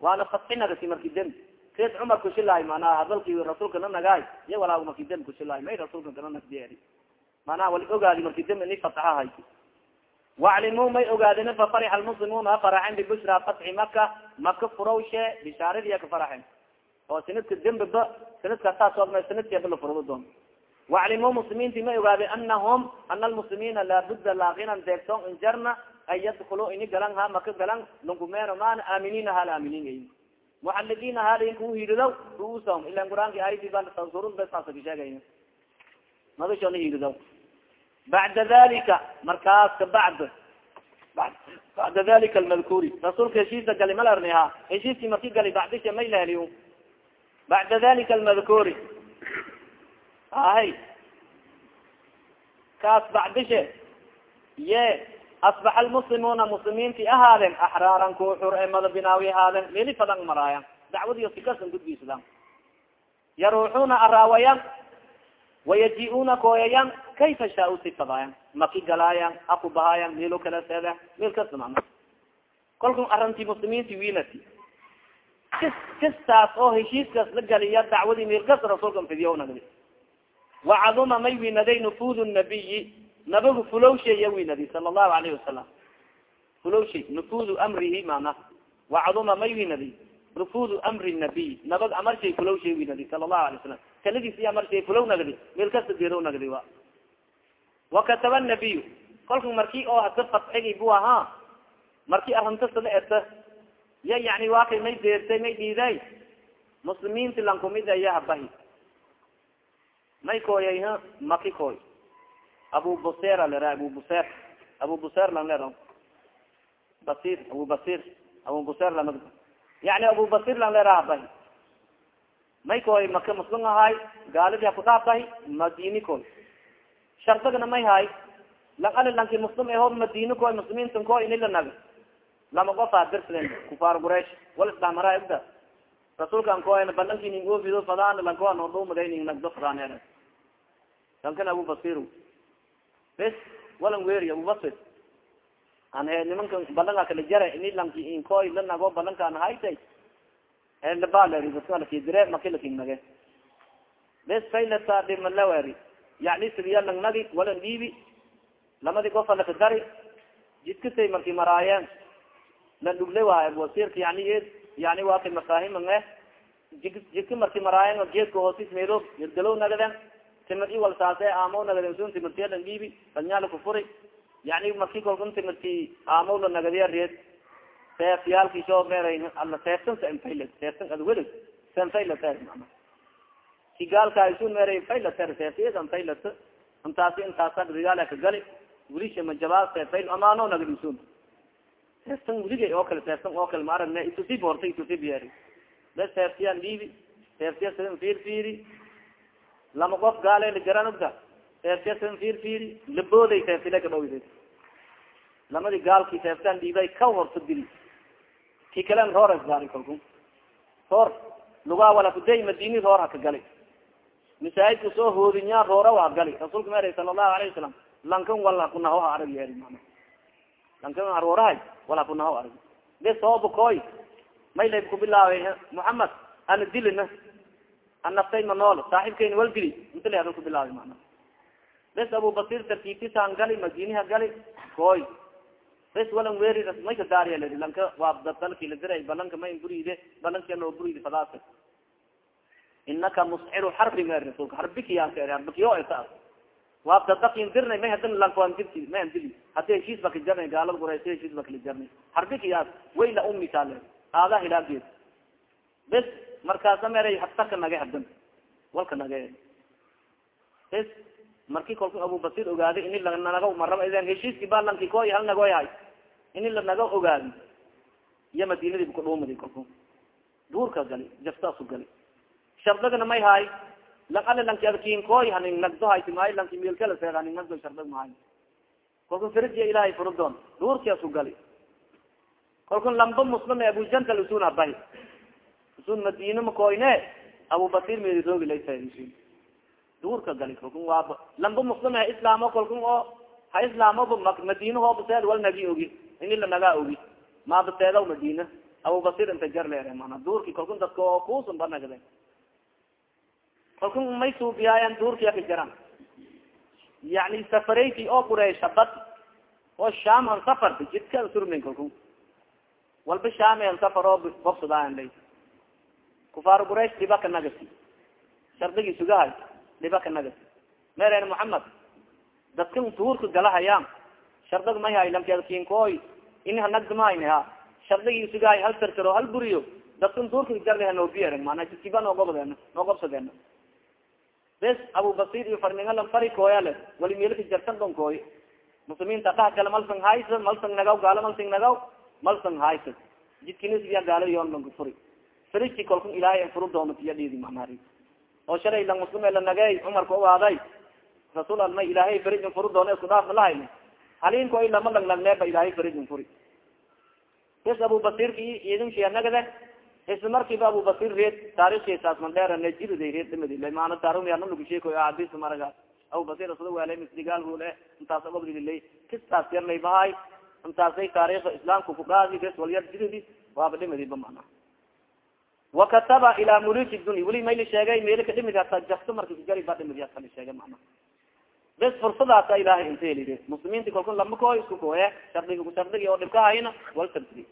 waana fatxinagasi marki dem. Seed cumar kushilahay manaha hadalki rasuulka na nagaay iya walaa marki dem kushilahay may rasuulka kana nagdi manaha wali ogaadi marki dem ini fatxahay waclimuu may ogaadin fafarixa almuslimuuna faraxen bibushra fatxi maka maka furawshe bishaaradiya ka faraxen oo sanadka dembiba sanadka saasoo sanadkiaba la furado doon. Waclimuu muslimiinti ma ogaade anahum ana almuslimiina laabuda laakinan deegtoon injarna an yadkuluu ini galan ha maka galan lunkumeeno maana aaminiina hal aaminiin ay muxalidiina halin kuu hiiridow ruusahum ilan qur'aanki ayadi basurud ba saasa ka sheegay madashona hiiridow bacda dalika markaas ka bacd bacda dalika almadkuuri rasuulka heshiisa gali ma larni ha heshiiskii marki gali bacdisha may laheliy bacda dalika almadkuuri ahay kaas bacdishe ye asbaxa almuslimuuna muslimiinti ahaaden axraaran ku xur e madabinaawi ahaaden meli fadan maraayan dacwadiyo sikasan gudbiisdan yaruuxuna araawayan wayaji-una kooyayan kayfa shaa sifadaayan maki galaayan aku bahaayan meelo kala seeda meel kasta mana kolka aranti muslimiinti winati kis kistaas oo heshiiskaas la galiya dacwadii meel kasta rasuulka fidiyo nagdi wacaduma may winaday nufuud nabiyi nabigu fulowshay ya winadi sala allahu alayhi wasalam fulowshay nufuudu amrihi mana wacaduma may winadi nufuudu amri nabiy nabag amarshay fulowshay winadi sala allahu alay salam kaladiis iyo amarshay fulow nagdi meel kasta geerow nagdi wa wakataba nabiyu. Kolka marki oo hada fatxigi bu ahaa. Marki arintasada eta ya yani waa may deertay may dhiiday muslimiinti lankumid aya may kooyay maki kooy abu buser lera abu buser abu buser lang lera basir abu basir. Abu buser lamag yani abu basir lang lera habahi may kooy maka muslim ahay gaalidi hakudhaabahi madini kooy shardagana may hay lang ali lanki muslim eho madini koy muslimiintan ko ini la nag lama qofa dirslen kufaar quraish wal isdhamara igda rasuulkan koen balanki ning ofido fadaan lankoa nodhumaday ning nagdo fadaan lankan abu basir bes walan weri abu basir an he nimanka balanka kala jara ini lanki inkoy la nago balankan haytay ebalerikidire maki laking nage. Bes faylata dhimalaweri yani sidiya lang nagi walan dhiibi lamadi gofa laka dari. Jidkasay marki maraayeen la dhugle waay wasirka yani yani waa kay mafaahimange jid jidka marki maraayen geedka hoosis meelo yadgalow nagaden timir i wal saase aamo nagaden sun timirtiya lang dhiibi danyaala kufuri. Yani marki kolkun timirti aamo la nagadiya reed seefyaalkisoo meera alla seefsan sanfayl seefsan ad welig sanfayla ter mana sigaalkaisun meera fayla ter seefiyad anfaylat intaasi intaasa rigaala ka gali wilisha majabaa seefayl amaano nagadisun seefsan weligay oo kale seefsan oo kale ma aragne itusib horta itusib yeeri be seeftiyan dhiibi seeftiya sidan fiir fiiri lama qof gaale lajaran ogda seeftiya sidan fiir fiiri labooday seeftila kadhawd lamadi gaalki seeftan dhiibay ka horta dili ki kalen roor isgaari kalku roor lugaa wala kuday madini roor haka gali. Masaajidka soo hoodinya roora waa gali. Rasuulka mer sala allahu alayhi wasalam lankan wala kunaho ha arag yeeri mana lankan roorahay wala kunaho arag. De sooba koy may layb kubilaabay muhamed ana dilina an naftay ma nool saaxibkayna wal dili inta leedan kubilaabay mana bes abubasir tartiibtisaan gali madiniha gali koy bes walan weri may ka daariya ladi lanka waa dalki la diray balanka may buride balanka noo buride fadaas inaka musciru xarbin er rasulka harbikiyaan ka er harbikiyo sa waa dadakin dirnay may hadan lankaan dirti may dili haddi heshiis baka jarnay gaalada guraysa heshiis bakala jarnay harbikiyaas wayla umisaale aada hilaageed bes markaasa meray habtaka nage hadan walka nage bes marki kolku abubasir ogaaday ini lanaga maraba iden heshiiski ba lanki koy hal nagoyahay ini lanaga ogaadi iyo madinadii kudhuumadi kolku. Duurka gali jaftaasu gali. Shardagana may haay lang ali lanki adkin koy haning nagdo hayti maayo lanki milkala seeg haning nagdo shardag maayo kolku firidiya ilahay furudoon duurkiasu gali. Kolku lamba muslim abujantal usun usun madina makoyne abubasir medi roogi laysa duurka gali kalkun waaba lamba muslim ha islaamo kalkun oo ha islaamoba madina hoobaseed wal nagi ogi. Ini la ogi. Maabaseedaw madina abubasir inta leere mana duurki kalkun dadka oo kuusun ba nagde. Kalkun may suubiyaayan duurkiya ka jaran. Yani safareyki oo qureysha bad oo sham an safarta jidka surmin kalkun walba sham an safar oo bobsadaayan lay kufaar quraysh diba ka nagasi shardigi sugahay dhiba ka nagas meren muhamed dadkan duurka galahayaan shardag may hay lamkekinkoy ini hanagdamahayni ha shardagi sugahay hal tirtiro hal buriyo dadkan duurka jarga noobiyer mana kiba noogobden noogobsadeen bes abubasir iyo farningalan fari koyale wali meelka jartan don koy muslimiinta dhaha kale malsan haysa malsan nagaw gaalo malsan nagaw malsan haysa jidkinisbiya gaalo yoon lanka furi firiji kolkun ilaahay furu doomatiya dhidi manari oo shalay lang muslim la nagey cumarka ogaaday rasuul alma ilaahay farijin furi doona isku dhaaf malahayni halinko lama lang langneeba ilaahay farijin furi. Bes abubasirka idin shia nagade isla markiiba abubasir reed taarikhkiisaas mandheera najiriday reed dhimadi maana taarunyanalakusheeko adis maraga abubasir asla waalay misdigaal hule intaas ogobdililay kistaas yarlay bahay intaasay taarikha islaamka kudhaadi bes walyar jiridi waaba dhimadiba mana wakataba ilaa muluki dunya weli mayli sheegay hata sheegay mana bes fursadaasa ilahay inta helide muslimiinta kalkun lama koy isku koye shardig shardigi oo dhibkahayna wal tabtiri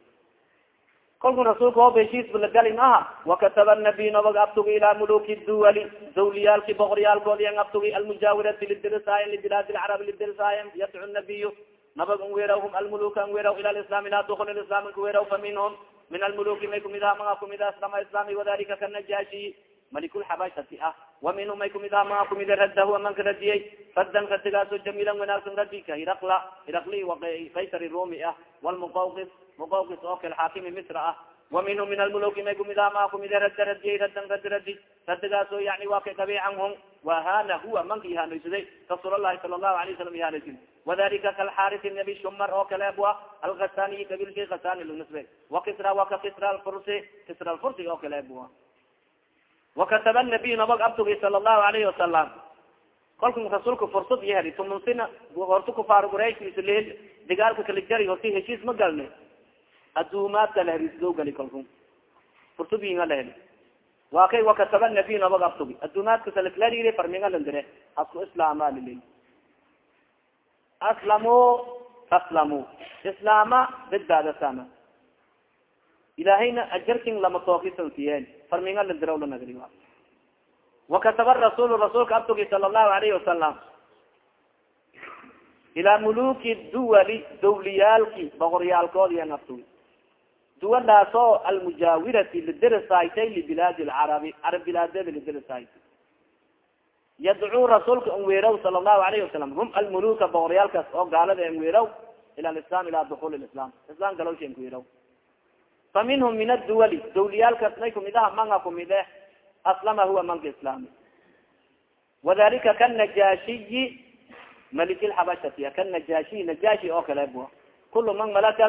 kalkun rasuulka oo heshiisba la galin aha wakataba nabiy nabag abtugi ilaa muluki duwali dawliyaalki boqoryaalkoodi an abtugi almujaawirati lidirisaayan libilaadi lcarabi lidirisaayan yadcu nabiyu nabag n weeraw almuluka an weeraw ila lislam ila dukul islam nka weeraw fa minhum min almuluki may kumid aha mga kumid ah islama islami wadalika kanajashi malikulxabashati ah wa may kumid aha mga kumid raddahu amanka radiyey raddan radigaaso jamiilan wanaagsan radi ka hiraqla hiraqli kaysar rumi ah walmuqawqis muqawqis oo kal xaakimi misra ah wa min almuluki may kumid aha mga kumid radda radiyey raddan radi radi radigaaso yani waa ka gabi canhum wahana huwa manka ihaanaysaday rasuul lahi sala allahu alay salam ihaanaysid wadalika kalxaris nabi shumar oo kale bua alkasaniy kabilki kasani lnisbe wakisra waka kisra alfursi kisra alfursi oo kale bua wakataba nabiy nabag abtugi sala allahu alayhi wasalam kolka rasuulka fursad yaheli tumunsina horta kufaar qurayshsl digaalka kala jari horti heshiis ma galne aduumaadka laherisdo gali kolku fursad yinga laheli waa kay wakataba nabiy nabag abtugi aduumaadka salaklarire farminga landire hasku islaama liley aslamu aslamu islaama badbaadasana ilahayna ajarkin lama tookisan siyeen farminga la diraw lanagri wakataba rasul rasuulka abtugi sala allahu alayhi wasalam ilaa muluki duwali dawliyaalki boqoryaalkoodiyan abtugi duwadaasoo almujaawirati lidirisaytay libilaadi lcarabi carab bilaadeeda lidirisaytay yadcuu rasuulka n weeraw sala allahu alayhi wasalam hum almuluka boqoryaalkaas oo gaalada en weeraw ila lislam ila dukul islam islam galowsha en kuweeraw fa minhum min aduwali dawliyaalkaas may kumid aha manga kumid eh aslama huwa manka islaami. Wadalika kanajaashiyi malik lxabashati kanajaashiyi najaashi oo kale bua kulu man malaka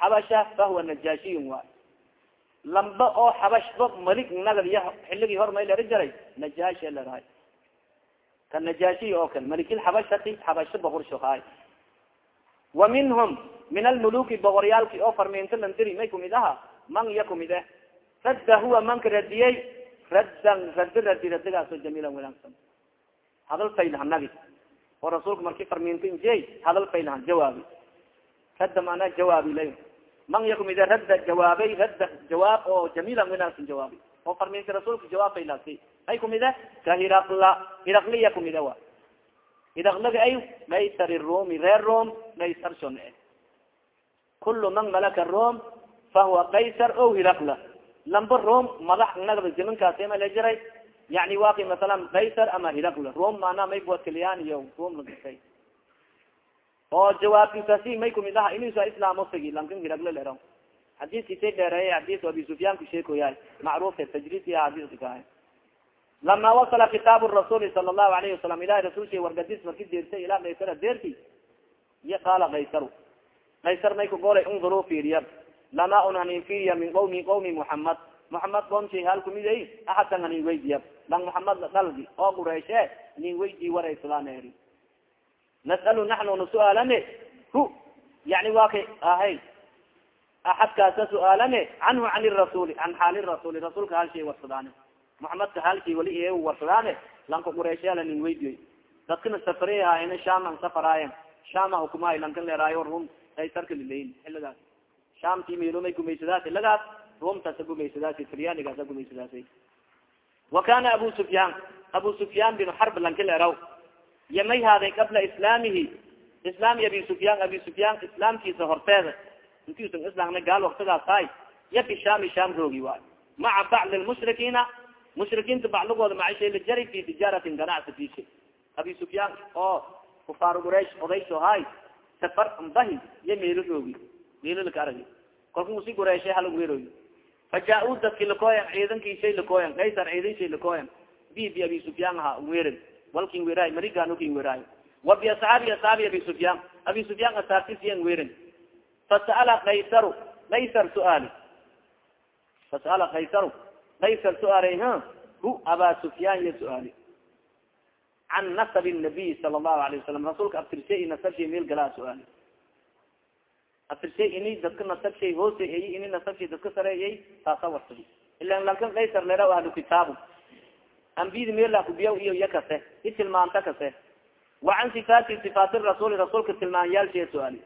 xabasha fahuwa najaashiyun waay. Lamba oo xabashba malik nagad iyo xiligii hor may lera jaray najaashi lerahay ka najaashi oo kale malikilxabashati xabasho boqorshohaay wa minhum min almuluki boqoryaalki oo farmiinta landiri may kumid aha man iya kumid eh radda huwa manka radiyey raddan radi radi radigaaso jamiilan wanaagsan hadal faylahanagi oo rasuulka marki farmiinta injey hadal faylahan jawaabi radda maanaa jawaabi lay man iya kumid radda jawaabay radda jawaab oo jamiilan wanaagsan jawaabi oo farmiinta rasuulka jawaab faylasi ay kumid e ka hiraqla. Hiraqliya kumid e wa? Hiraqlaga ay maysar rumi reer rom maysar shon e man malaka rom fahuwa kaysar o hiraqla. Lamba rom madax nagda zamankaasi ma la jiray. Yani waki masalan kaysar ama hiraqla. Rom maana may buadkaliyan iyo rom lagasay oo jawaabkiisasi may kumid aha inusa islaamo sagi lankan hiraqla lera xadiiskisay dheereeye xadiis abi sufyaan kusheekoyahay macruufka tajriidki xadiiskaahay lama wasala kitaabu rasuuli sala allahu alayhi wasalam ilahi rasulsha wargadis marki deersay ilaa kaysara deerti iyo qaala kaysaru kaysar may kagolay unduruu fiiriya lama un hanin fiiriya min qawmi qawmi muxamed muxamed qoomshay hal kumidey axadan hanin weydiya lang muxamed dhalgi oo qureyshe nin weydii waraysadaaneeri nas'alu naxnu na su'aalane hu yani waa kay ahay axadkaasa su'aalane canhu can irasuuli can xaali rasuuli rasuulka hal shay warsadaane muxamedka halkii wali e warsadaane lanka qureysheala nin weydiyoy dadkana safare ahaayna shaman safaraayen shama hukumahay lankan leeraayo rum kaysarka lileyin xiligaas shamti milomay gumaysadaas ilagaas rumtasa gumaysadaas talyaanigaasa gumaysadaas wa kana abu sufyaan abu sufyaan bin xarb lanka leeraw yamay haaday qabla islaamihi. Islaami abi sufyaan abi sufyaan islaamkiisa horteeda. Intiusan islaamna gaal waktigaas tahay. Yaki shami sham roogi waayo maca bacdi lmushrikiina mushrikiinta bacligooda macashay lijari fi tijaaratin ganacsi fisha abi sufyaan oo kufaar quraish odayso hay safar bahi iyo meelo roogi. Meelo laka aragi kalka musi qurayshe halag weeroy fajaa-u dadki lakooyan ciidankii shay lakooyan kaysar ciidan shay lakooyan bi bi abi sufyaan ahaa weeran walkin weeraay marigaanokin weeraayo. Wa bi asxaabi abi sufyaan. Abi sufyaan asaabtisiyan weeran fasa'ala kaysaru kaysar suaali. Fasa'ala kaysaru kaysar suaalay ha hu aba sufyaan ya suaali. Can nasab nabiy sala allahu alayh wasalam rasuulka abtirshay nasabshay meel galaa suaali. Abtirshay ini dadka nasabshay hoose eyi ini nasabshay dadka sareeyay taasa warsadi ilan lankan kaysar lera ahlu kitaabu. Ambiyada meela kubiya iyo iya kase i tilmaanta kase. Wa can sifaati sifaati rasuuli rasuulka tilmaanyaal shee suaali.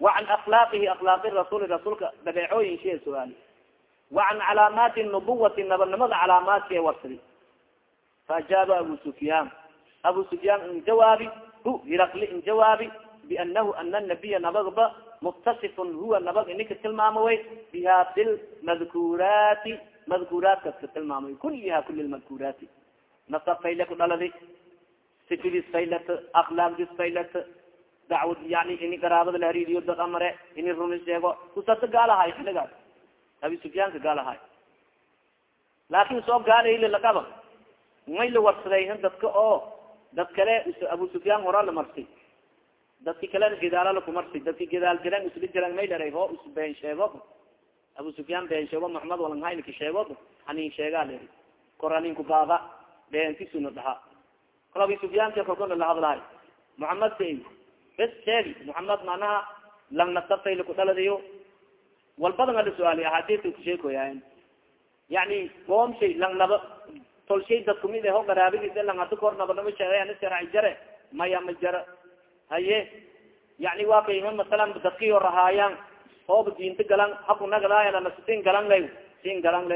Wa can akhlaaqihi akhlaaqi rasuuli rasuulka dabeecooyin shee suaali can calaamaati nubuwati nabanimada calaamaadshee warsadi faajaaba abu sufyaan abu sufyaan in jawaabi hu hiraqli in jawaabi bianahu ana nabiya nabagba muktasifun huwa nabag ininka tilmaamaway biha bilmadkuraati madkuraatkas ka tilmaamay kuliha kuli lmadkuraati nasab fayle ku dhaladi sifidis faylat akhlaaqdis faylat dacwad yani ini garaabada la hariiriyo dad amare ini runi sheego kusata gaalahay xiligaas abi sufyaanka gaalahay laakin soo gaalayla laqaba may la warsaday dadka oo dad kale abu sufyaan horaa la marsi dadki kalena gidaala lakumarsi dadki gidaal jiran isla jiran may dharay ho is been sheego abu sufyaan been sheego maxamed walanhaynka sheego hanin sheegaa leri kor haninku baaba beentisuna dhaha. Kol abi sufyaanka korkona la hadlahay muxamed sa bes sheegi. Muxamed manaha lang nasabtay laku dhaladayo walbadan ala su'aali axaadiska kusheekoyaayen yani goom shay lang naba tol shay dad kumid ho garaabadiisa lang hada kor nabanama sheegayan sharci jare maya ma jara haye yani waa kay masalan dadkiyo rahaayaan ooba diinta galan haku nagdaayana sin galan lay sin galan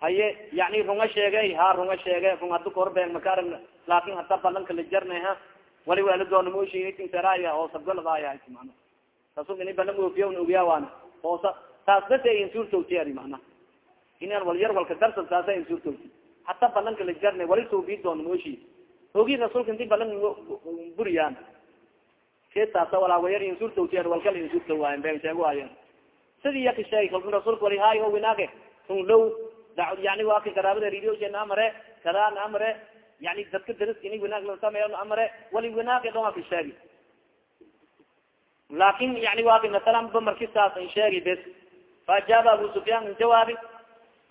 haye yani runga sheegay ha runga sheege rung hada kor been maka arag laakin hada balanka la jarnay ha wali wala doonamoshitinseraya oo sabgaladaaya mana. Rasul ini balan oofiya ogiya waana oosa taas bas insurtowtiyari mana inan wal yar walka darsa taasa insurtowti hata balanka la jarnay wali soobi doonamooshi ogi rasulka inti balan buriyaan. Ketaasa walaawayar insurtowtiyar walkala insurta waayen been sheego waayen sidii yaka sheegay kalku rasulka wali hay o winaage low. Da yani waa ka garaabada ridioshe na amare kada na yani dadka dariska ini winaag lasameeyo na amare. Wali winaage dhonga ka sheegi laakin yani waa ka masalan ba marki saas in sheegi bes. Faajaaba abu sufyaan in jawaabi.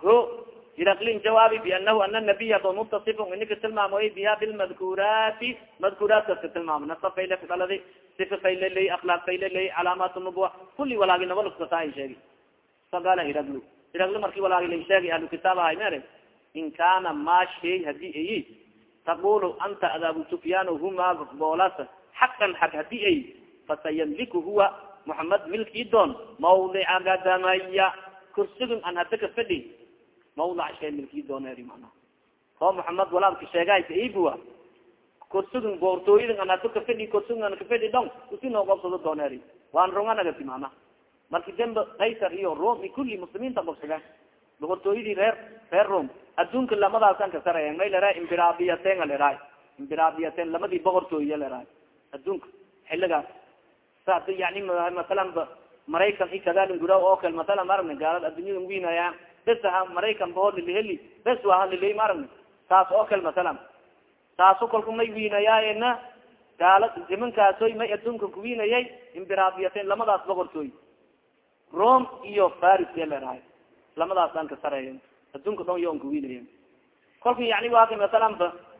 O iraqlin jawaabi bianahu ana nabiya do mutasifun inika tilmaamoy biha bilmadkuraati madkuraatkas ka tilmaamo. Nasa fayle ku dhaladi sifa fayle ley akhlaaq fayle ley calaamaat nubuwa kuli walaagi nabalkasaa sheegi. Faqala hiraglu hiraglu marki walaagila sheegay ahlu kitaab ahay mere in kana ma shay ayi taqulu anta ad abu sufyaan huma boolas xaqan xaq haddii ay fasayamliku huwa muhamed milkii doon mawdica gadamaya kursigun an hada ka fadhi mawdac shay milkii dooneri mana oo muhamed walaalka sheegayka ibua kursigun boortooyadin an hada kafadhi kursigun an kafadhi dong usi noo gobsado dooneri waan runganagati mana marki dembe kaysar iyo rom i kulli muslimiinta gobsadeen boqortooyadii reer reer rom adduunka lamadaasan ka saraya may lera imbirabiyaten leraay imbirabiyaten lamadii boqortooya leraay adduunka xiligaas sa yani masalan maraykan i kadalin gura oo kale masalan maaragna gaalada addunyada winaya bes ha maraykan bahoo liliheli bes waa haliley maaragna saas oo kale masalan saaso kolka may wiinayaana gaala nimankaasoy may adduunka kuwiinayay imbirabiyaten lamadaas boqortooy rome iyo faris ya lerahay lamadaasaan ka sareeya adduunka dhon yo on kuwiinaya kolka yani waa masalan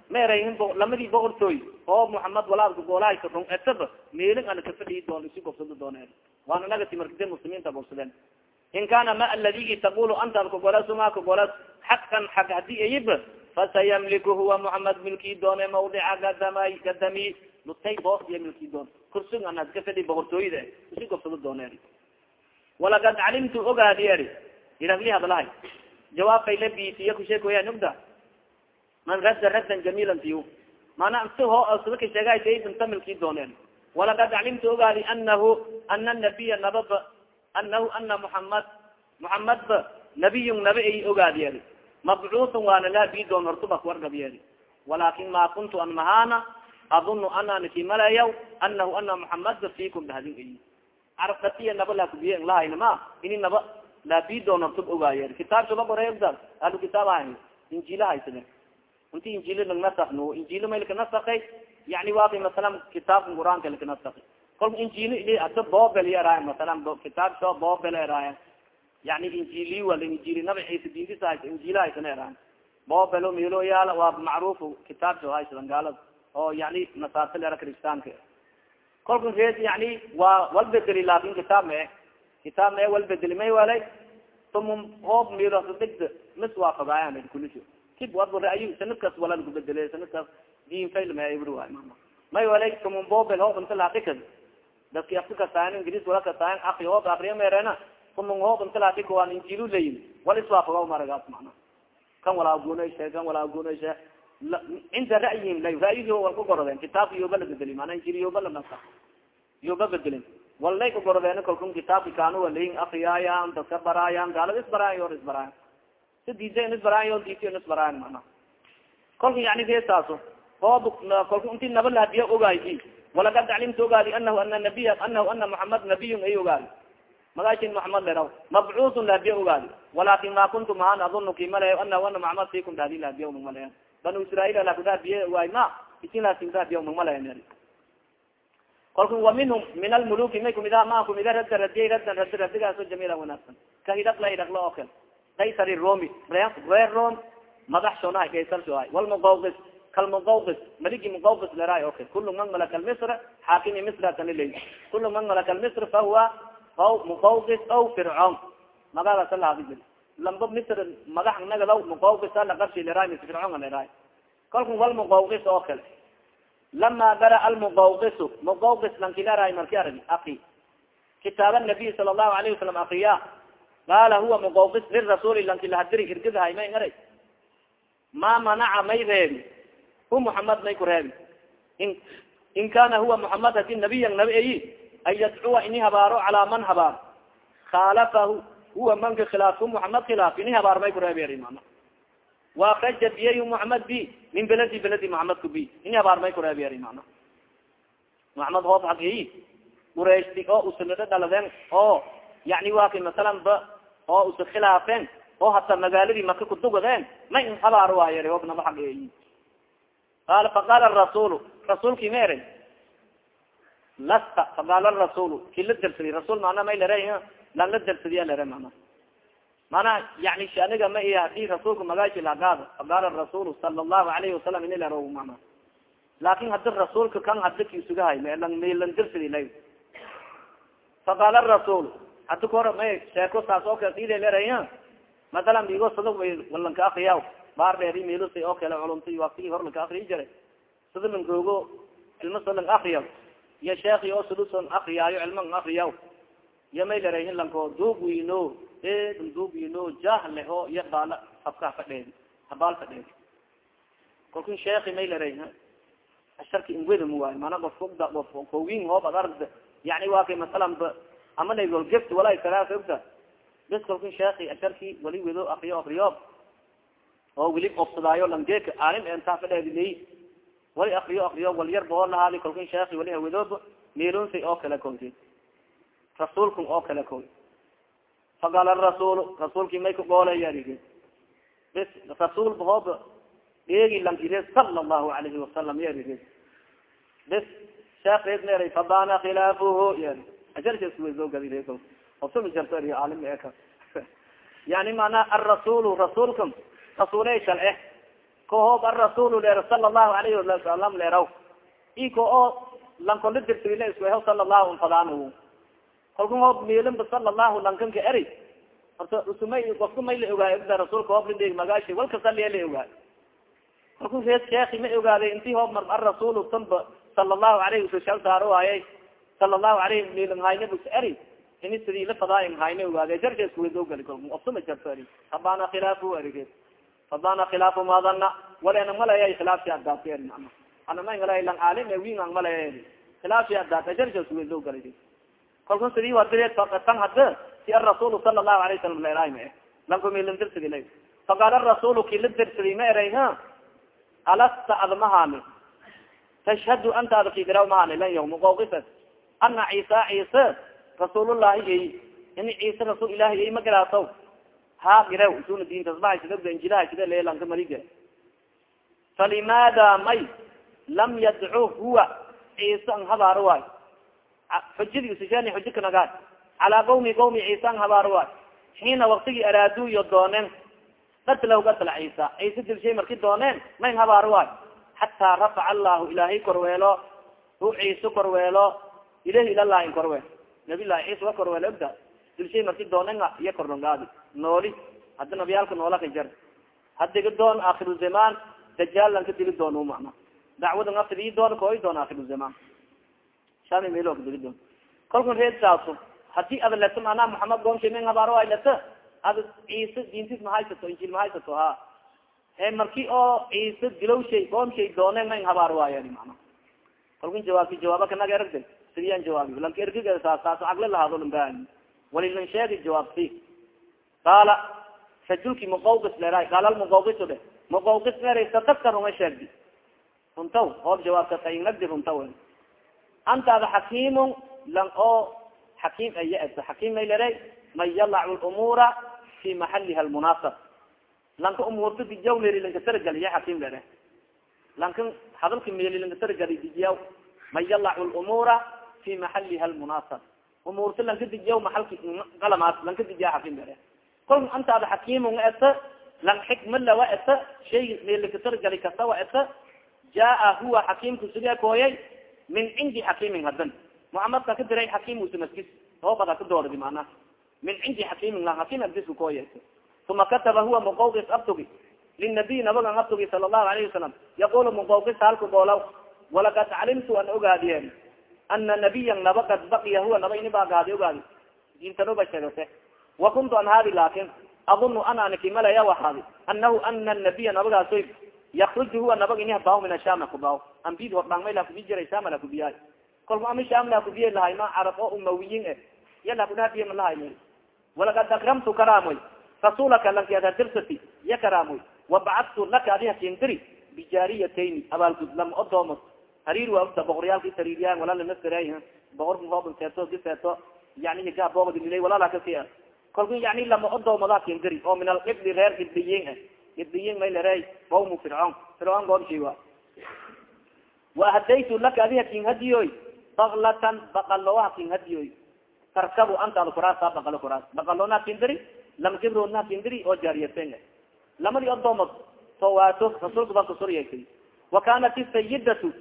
ba ma erayin lamadii boqortooy oo muhamed walaalka goolaha run etaba meelin ana kafadhii doon isi gobsado dooneen waana nagati markide muslimiinta gobsadeen in kana ma aladigi taqulu anta kagolas ma kagolas xaqan xaq haddii ayib fasayamliku huwa muhamed milkii doone mawdica gadamay gadami lutay boos iyo milkii doon. Kursig ana kafadhi boqortooyada isi gobsado dooneen walakad calimtu ogaadi eri iragli hadlahay jawaabkay la biisiya kusheekoya nugda man radda raddan jamiilan tiyu mana si ho sida ka sheegay daydan tamilkii dooneen walakad calimtu ogaadi anahu ana nabiya nababa anahu ana muhamed muhamed ba nabiyun nabi ay ogaadi eri mabcuuthun waana laa bii doon hortubak wargab yeeri walakin ma kuntu an mahana adunu ana nikimalayaw anahu ana muhamed ba fikum bahadin ay carab datiya naba laakubiye lahaynama ini naba laabii doon hortub ogaaye kitaab saba qoreeda ahlu kitaab ahay injila haysade inti injil langnasakno injil may lakanasakay yani waakay masalan kitaabka quraanka lakanasakay kolka injil ada bobel eraaya masalan kitaab soo bobel eraaya yani injili wala injili nabi ciisa diintis hay injila haysana eraaya bobelo melo yaalla waa macruf kitaab soo haysadan gaalada oo yani nasaarta lera kristaanka kolka reed yani waa walbedeli laakin kitaab mae kitaab mae walbedeli may walay tumum hoob mirosadegda mis waafagaayan kulisho kib wad ra'ayi sanadkaas wala lagu bedele sanadkaas diin fail ma ibru waay mama may walay tumum bobel hoob inta laatikan dadki afka kasaayan ingris wala kasaayan akri hoob akriya meerena tumum hoob inta laatika waan injilu layin wala iswaafaga maragaas mana kan walaa gunayshe kan walaa gunayshe cinda ra'yihim la ra'yigi wal ka gorodeen kitaabka yoba la bedeli mana injili yoba la nasa yoba bedelin walay ka gorodeen kalkun kitaabki kaanu walayin akriyaayan dadka baraayan gaalada isbaraayan yor isbaraayan si diita in isbaraayan mana kolka yani reesaaso oob kolka inti naba lahadiya ogaay walakad calimta ogaadi anahu ana nabiya anahu ana muhamed nabiyun ay ogaadi magaashin muhamed leraw mabcuusun lahadiya ogaadi walakin ma kuntu mahan adunu kimale anahu ana muhamed fikum lahadi lahadiya nagmaleya banu israail lakudahadiye ogaay ma isin lasimdahadiya nagmaleya kolka wa minhum min almuluki may kumida ma kumida radda radiyay raddan radi radigaaso jamila wanaagsan ka hidhaqla hidhaqla oo kale kaysar romi reer rom madax shoonahay kaysar shoohay walmuqawqis kalmuqawqis maligi muqawqis leraay okay kulu man malaka lmisr xaakimi misra kanilay kulu man malaka lmisr fahuwa muqawqis aw fircawn magadaasa laadi lamba misr madax nagadaw muqawqisa laqabsi leraay mis fircawn leraay kalku walmuqawqis oo kale lama gara almuqawqisu muqawqis lankileraay marki aragi aki kitaab nabiy sala allahu alayhi wasalam akriya qaala huwa muqawqis lirasuuli lankilahadiri irgidahay may ngaray. Ma manaca may reebi hu muhamed may ku reebi in in kana huwa muhamed hadi nabiyan nabi ayi an yadcuwa ini habaaro calaa man habaar. Khaalafahu huwa manka khilaaf hu muhamed khilaaf ini habaar may ku reebi ari mana waakraja biyayu muhamed b min beledi beledi muhamed ku b ini habaar may ku reebi ari mana muhamed hoob hagi qurayshti oo usanado dhaladeen oo yani waa masalan ba oo usa khilaafeen oo hata magaaladii maka kudugadeen may habaar waayeri hoob naba hag qaala faqaala rasuul rasuulki ma eray lasta faqaala rasuul ki la darsadi rasuul mana may lere lan la darsadiya lere mana mana yani shaniga ma i haddii rasuulka magaashi lagaado faqaala rasuul sala allahu alayhi wasalam ini lero mana laakin hadi rasuulka kan hadi kisugahay lan lan darsadi lay faqaala rasuul hadi kahor may sheeko saas oo kale dhida leraya mathalan migo sada walanka akriya baar dheeri meelusa oo kale culumta waktigi hor lanka akriyi jiray sada lan googo cilma so lang akriya iyo sheeki oo suduson akriyaayo cilma ng akriya iyo may lerahin lanko duug wino e duug wino jah leho iyo baala afka fadheedi habaal fadheedi kalkin sheeki may lerahin asharka ingwedam waayo mana ofkda kowin hoob ad aragda yani waa kay masalan ba ama nagolgeft wala salaasa ogta bes kalkin sheeki asharki wali akriyo akriyo. Oo weli obsadaayo langeeka aalim entaa fadheediley wali akriyo akriyo wal yar bao lahaadi kalkin sheeki wali hawedoba meelonsay oo kale koy rasuulkun oo kale koy faqaala rasuul rasuulki may kagoolaya bes rasuul bahooba eegi lankire sala allahu alayhi wasalam yari bes sheekreed meeray fabana khilaafuhu yari ajarkaswagadi obsama jarto alim eka yani mana arasulu rasuulka rasuuley shal eh ko hoob arasulu leer sala allahu alayhi wasalam leeraw iko oo lankola dirtila isweho sala allahu fadaan kalkun hoob miilinba sala allahu lankanka eri horta usumay kofka may la ogaay ogda rasuulka hoob lideg magaashi walkasaliya la ogaay kalku rees sheeki ma ogaaday inti hoob mar arasulu tanba sala allahu alayhi wasal saaro waayay sala allahu alayhi miilnhayne bus eri. Ini sidii la fadaay nhayne ogaade jarka iskuwedogali kalku ofsama jarto eri habana khilaafu erige. Habana khilaafu madana walena malaya khilaafsi adaata eri mana ana ma ngalay lang aalim e win ang malaya eri khilaafsi adaata jarka iskuwedogali kalku sidii wadireed tan hada si arasulu sala allahu alayh wasalam leeraay ma e lanku miilin dirsidi la faqaala rasulu ki la dirsidi ma eray ha alasta admahani tashhadu anta ada kidiraw mahani lan yawm qawqisat ana ciisa ciise rasuulullahi ay ini ciise rasuul ilahi ay magaraasaw ha giraw isuna diintasbahaysida injilahaysida leelanka mariga falimada may lam yadcu huwa ciise ang habaaro waay xujadi usishani xuji kanagaa calaa qawmi qawmi ciise ang habaaro waay xiina waktigii araadu iyo dooneen qatlahu qatla ciisa ciise dilshay marki dooneen may habaaro waay xataa rafaca allahu ilaahay korweelo hu ciise korweelo ilahi ilalah in korweel nabi lahi ciise wa korweelo ogda dilshay marki dooneen iyo kordongaadi nooli hadda nabiyaalka noola ka jar doon akhiru zamaan dajaal dili doon mana dacwada nga fidii doon kooy doon akhiru zamaan shami melo dili doon kalkun reed saaso haddii ada leto manaa men habaaro ay leto ada ciise diintis mahaysato injil mahaysato ha he marki oo ciise dilowshay goomshay doone man habaar waayan mana kalkun jawaabki jawaaba kanaga eragda sidiyaan jawaabi lanka ergiga saas saas cagle lahaado lambaan wali lan sheegi jawaabti qaala rajulki muqawqis leeraay qaala muqawqisu dhe muqawqis leeray sadaka runga sheegdi runtaw hoob jawaabka tainagdi runtaw antaada xakiimun lan oo xakiim aya esa xakiim may leray man yalacu lumuura fi maxaliha lmunaasab lanka umuurta dijaw meli lanka xakiim lere lanka hadalka meli lanka dijiyaw man yalacu lumuura fi maxaliha lmunaasab umuurta lanka dijiyaw maxalki qalamaas lanka dijiya xakiim lere kol antaada xakiimunga esa lang xikma lawa esa shay melinka taragali kasta wa esa jaa huwa xakiimka suge kooyay min cindi xakiimin hadan muxamadka ka diray xakiim usamaskis hoobada ka dooradi macnaha min cindi xakiimin la xakiim abdiska kooya uma kataba huwa muqawqis abtugi linabiy nabagan abtugi sala allahu alayhi wasalam yaqulu muqawqis halka goolaw walakad calimtu an ogaadiye ana nabiyan naba kad baqiya huwa naba ini baagaadi ogaadi diintanoba sheegate wa kuntu an haadi laakin adunu ananiki malaya waxaadi anahu ana nabiya nabagaasoy yakruju huwa nabag ini habaaw min asham hakubaaw ambid hordhaangmay lakubi jiray shama lakubiyaay kolka ama sham lakubiya lahay ma carab oo umawiyin e iya lakudhabiya ma lahay walakad akramtu karaamoy rasulaka lankiada dirsati iya karaamoy wabacadtu laka adi hakindiri bijaariyatayn abaalgud lama hariir waa ogta boqoryaalka hariiriyaan walaa lamasray boqorka hooban seeto giseeto yani higaa boobadililay walala kasi kolka yani lama odoomoda kindiri oo min alqibli reer ibdiyin ibdiyin may larey qawmu fircoon. Fircoon goobshi wa laka adi hakin hadiyoy baklatan bakalo hakin hadiyoy tarkabu antaada kuraasa bakalo kuraas bakalona kindiri lama gibroodna kindiri oo jaariyaten lamadi odoomod towaato rasuulka baa kusuryatay wa kanat sayidatu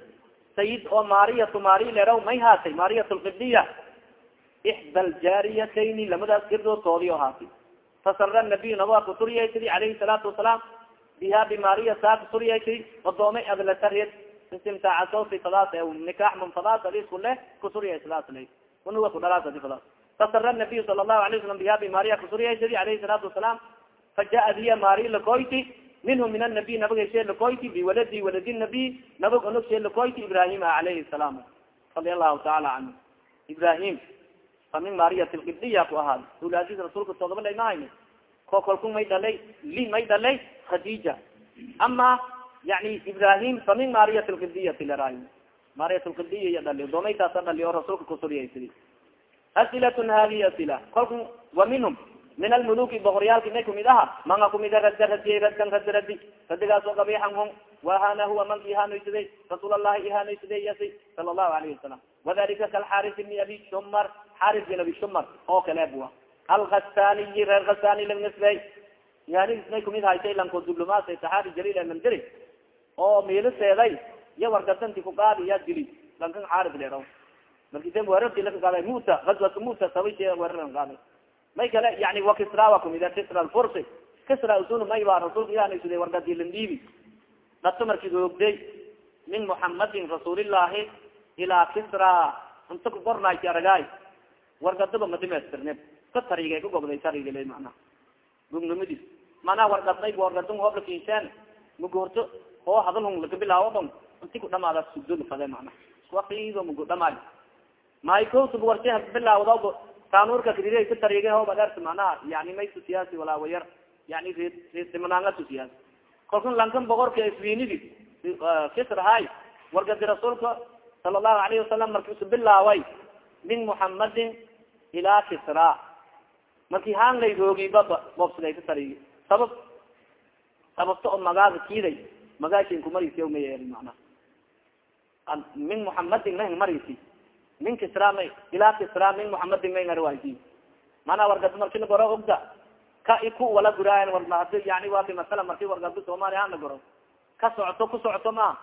sayid oo mariyatu mari leraw may haatay mariyat lqibliya ixda aljaariyatayni lamadaas gabdood toodii o haati fasara nabiy nabaa kuturiyaytidi alayhi salaatu wasalaam biha bimaariya saa kuturiyaytidi odoomay adlatareed istimtaacasosi fadaas nikaax munfadaas alisku leh kuturiyay sidaas lay unuga kudhalaas adi fadaas fasara nabiy sala allahu alay wasalam biha bimaariya kuturiyaytidi alayhi salaatu wasalaam fajaءat hiya maari lakoyti minhu min anabiy nabag heshe lakoyti biwaladi waladi nabiy nabag onog she lakoyti ibrahima alayhi salaam radia allahu taala canhu ibrahim famin mariyat lkibdiya ku ahaad ulaadis rasuulka todoba lay mahayni ko may dhalay li may dhalay khadija ama yani ibrahim famin mariyat lkibdiyati laraay mariyat lkibdiya iya dhali doomay taasa dhali oo rasuulka kusuriyaysid asilatun hadihi asila kalku wa minhum min almuluki boqoryaalki may kumid aha manga kumida radda radiyay radkan radi radi radigaas oo gabiixan hon wahana huwa manka ihaanoysaday rasuul allahi ihaanoysaday yasi sala allahu alayhi wasalam wadalika kalxaris bni abi shumar xaris bin abi shumar oo kale bua alkasaniyi reer kasani lang nisbey yani may kumid haytay lanko diblomaasay saxaabi jaliil mandiri oo miiliseeday iya wargadanti kugaadi ya dili lankan xaris leeraw marki de weerarti lakagaada muta gazwat muta sawish weerar gaada may kale yani wa kisra wa kumid kisra lfursi kisra usun may ba rasuulka iyaanaysude wargadilandhiibi dhato marki oogday min muhamadin rasuulillahi ilaa kisra inta kukornayti aragaay wargadaba ma dhimaystirne ka tariigay kagobday tarigale mana. Gugnimidis manaa wargadnay wargadun hoob lakinseen oo hadal hung lakabilaawo dhon inti kudhamaada sugdo lafade mana. Wakido mago dhamaay may kotug warse bilaawdo kanuurka kadire ka tariigay hoob adeert manaha yani may tusiyaasi walaa wayar yani reedimanaanga tusiyaas kalkan lankan boqorka iswiinidi kisrahay wargadi rasuulka sala allahu alayhi wasalam marki isu bilaaway min muhamadin ilaa kisra marki haan lay roogiba boobsiday ka tariigi sabab sababta oo magaaga kiiday magaashin kumarisi maya mana. Min muhamadin may marisi min kisra may ilaa kisra min muhamadin may ngarwaasi mana wargad marki lagoro ogda? Ka iku wala guraayan warmahadi yani waki masala marki wargado soomaaliya haan lagoro ka socoto ku socoto ma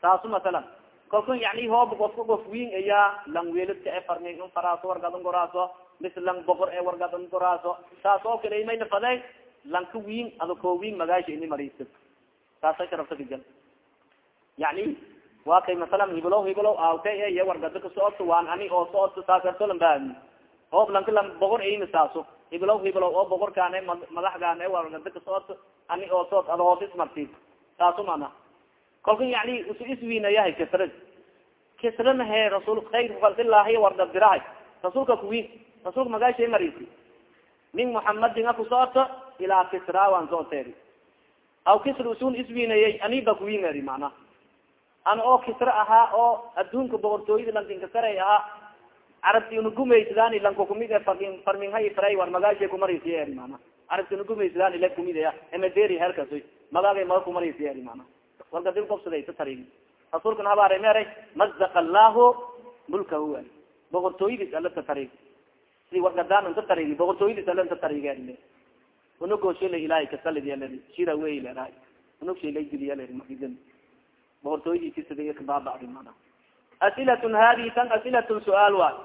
taasu masalan. Kalku yani hoob ofka of win ayaa lang weelidka e farmi n faraaso wargadon goraaso mis lang boqor e wargadon goraaso. Taas oo kale mayna faday lanka win ada ko win magaasha ini marisa taasa sharafta kagal yani waa kay masalan hiblow hiblow aawte iyo wargado kasocodto waan ani oo socodto saasartolan baami hoob lanka lang boqor eyna saaso hiblow hiblow oo boqorkaane madaxgaane wargado kasocodto ani oo sood ada hoos ismarti taasu mana kalka yani isu iswiinayahay kisra kisrana he rasul kayr kalkilahi wargadirahay rasuulka kuwin rasuulka magaashay marisi. Min muhamadin a kusocoto ilaa kisra waan soo teeri. Aw kisra usun iswiinayay aniba kuwin eri mana ana oo kisra ahaa oo adduunka boqortooyada lankinkasarey ahaa carabti unagumaysadaan lanko kumid farin farminhay fray war magaashay kumarisi eri mana carabti unagumaysadaan ila kumid a emaderi herkas magaagay maga kumarisi eri mana wargadil gobsaday ta tarig rasuulkan habaare meeray mazaq allahu mulkahu boqortooyadis ala ta tarig si wargadaan inta tarigi boqortooyadis ala inta tarige unugoo shila ilahay kasalidiyal shira wey leerahay unug shilay boqortooyadiisi sida kabaabacdi mana asilatun hadihi tan asilatun su'aal waay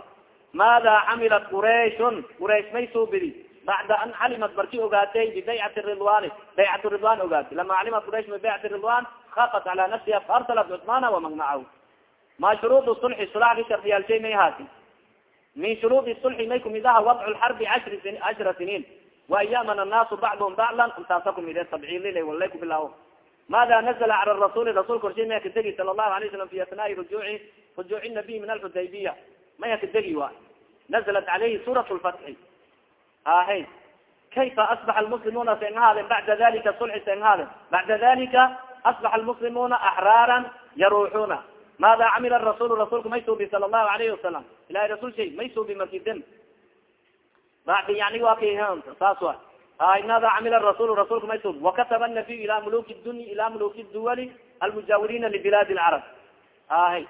maada camilat qurayshun? Quraysh may suubidi bacda an calimat marki ogaatay bibaycati ridwani baycat ridwan ogaatay. Lama calimat quraysh bibaycati ridwan afat cala nafsiha faarsalat cusmana wamagnacahu ma shuruud sulxi sulaxdi shardiyaalshay may haati min shuruudi sulxi may kumid aha wadcu lxarbi ashri cashra siniin. Waayamana annaasu bacduhum baclan intaasa kumide sabciilila walay kubilaawo mada nazla cala rasuli rasul korshay maya kadegi sala allahu alay slam fi asnaai rujuci rujuuci nabiy min alxudaybiya maya kadegi wa naزlat calayhi suurat lfatxi ahe kayfa asbaxa almuslimuna senghaaden bacda dalika sulxi senghaaden bacda dalika asbaxa almuslimuna axraara yaruuxuna maada camila rasul rasulka may suubi sala allahu alayhi wasalam ilahi rasul shay may suubi makiden badi yani wa kay saas wa ay maada camila rasul rasulka may suubi wakataba nabiy ila muluki dunya ila muluki duwali almujaawirina libiladi lcarab ahay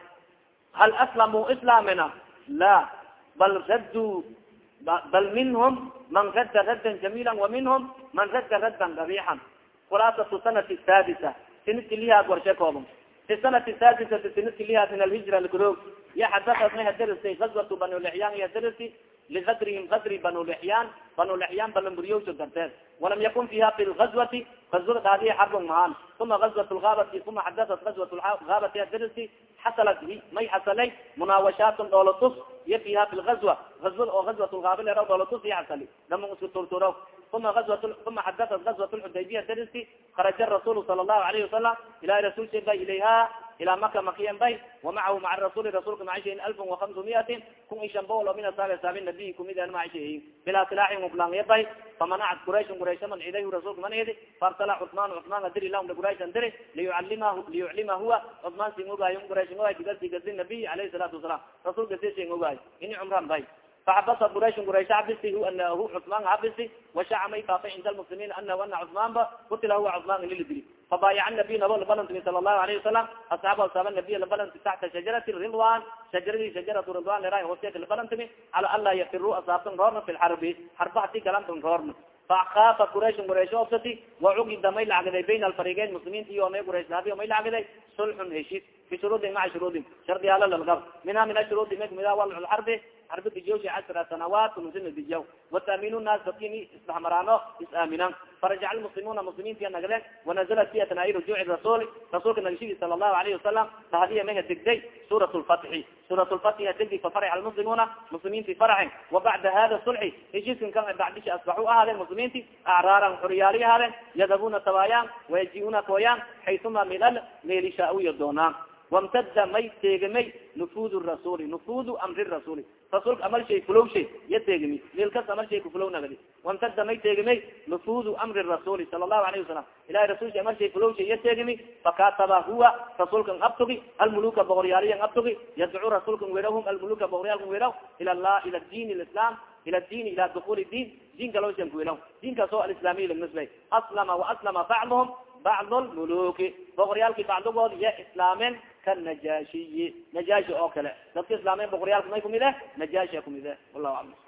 hal aslamuu islamina la. Bal raddu bal minhm man radda raddan jamila waminhm man radda raddan qabixan khulaasatu sanati saadisa sinadki lihaad warshe koobon fi sanati saadisati sinadki lihaad min alhijra lgrog ya xadaat may hadaristay gazwatu banulixyaan hadarisi ligadrihim gadri banulixyaan banulixyaan balamburiyowso darteed walam yakun fiha fi lgazwati gazwada dhaadiya xarbon mahaan uma gazwat lgaabati uma xadatat gazwat gaabati adirsi xasalat may xasalay munaawashaatun dhoolotus iyo fiha fi lgazwa gazwada oo gazwat lgaaba leera dhoolotus iyo xasali dama isku turturaw uma uma xadatat gazwat lxudaybiya dariski kharaja rasulu sala allahu alayhi wasalam ilahi rasulsha bay ilayha ilaa maka makiyan bay wamacahu maca rasuli rasulka macishahin alfun وahamsu miatin kun i shan bool oo min asaabi asaabi nabiy kumidn macishahin bilaa silaaxin mublangya bay famanacat qurayshn quraysha mancidahu rasulka mancidi faarsala cusmaan cusmaan adiri lahum qurayshan diri liyucalima liyuclima huwa cusmaan sing ogaayo quraysh ogaay bigasi gasi nabiy alayhi salaatu wasalam rasul gasi sing ogaayo ini cumran bay faxabasa quraysh quraysh xabisi hu anahu cusmaan xabisi washacamay faafay cinda lmuslimiin anahu ana cusmaan ba huwa cusmaan ini la dili fabaayac nabiy nabo labalantimi sala allahu alayhi wasalam asxaab asaaba nabiy labalanti taxta shajarati ridwan shajaradii shajaratu ridwan lera hoosteeka labalantimi cala an laa yafiru asaabtan roorna fi lxarbi xarba hati galantan roorna faakaafa quraysh quraysh obsati wacugida may lacgiday bayna alfarigeyn muslimiinta iyo may quraysh lahabi may lacgiday sulxun heshiis bishuruudin maca shuruudin shardiyaala lalgab minha min ashuruudi may kumida walxarbi xarbi dijawshi cashra sanawaat muslim dijaw wataaminu naas dadkini isdhaxmaraano is-aaminan farajac lmuslimuuna muslimiintia nagleen wanazalat fi atnaa'i rujuuci rasuuli rasuulka nagashidii sala allahu alayhi wasalam tahadiya maha degday suurat lfatxi suurat lfatxi degdi fafarax almuslimuuna muslimiinti faraxen wabacda hada sulxi heshiiskan kan bacdishi asbaxu ahaadeen muslimiinti acraaran xuriyaali ahaadeen yadhabuna tabaayaan wayaji-una kooyaan xaytuma milal meelishaa-uya doonaan wamtada may teegamay nufuud rasuli nufuud amri rasuli rasulka amal shay fulow shay iya teegami meel kas amal shay kufulow nagadi wamtada may teegamay nufuud amri rasuli sala allahu alayhi wasalam ilahi rasulsha amal shay fulow shay iya teegami fakataba huwa rasulkan abtugi almuluka boqoryaaliyan abtugi yadcu rasulkan werahum almuluka boqoryaalkan weraw ila la ila diin lislam ila din ila dukul din dinka loosan kuwelaw dinkaas oo alislamiy lagnisbay aslama waaslama bacduhum bacd lmuluki boqoryaalki bacdigood iya islaamen kanajaashiyi najaashi oo kale dadka islaameen boqoryaalka may kumid eh najaashiya kumid eh wallahu aclam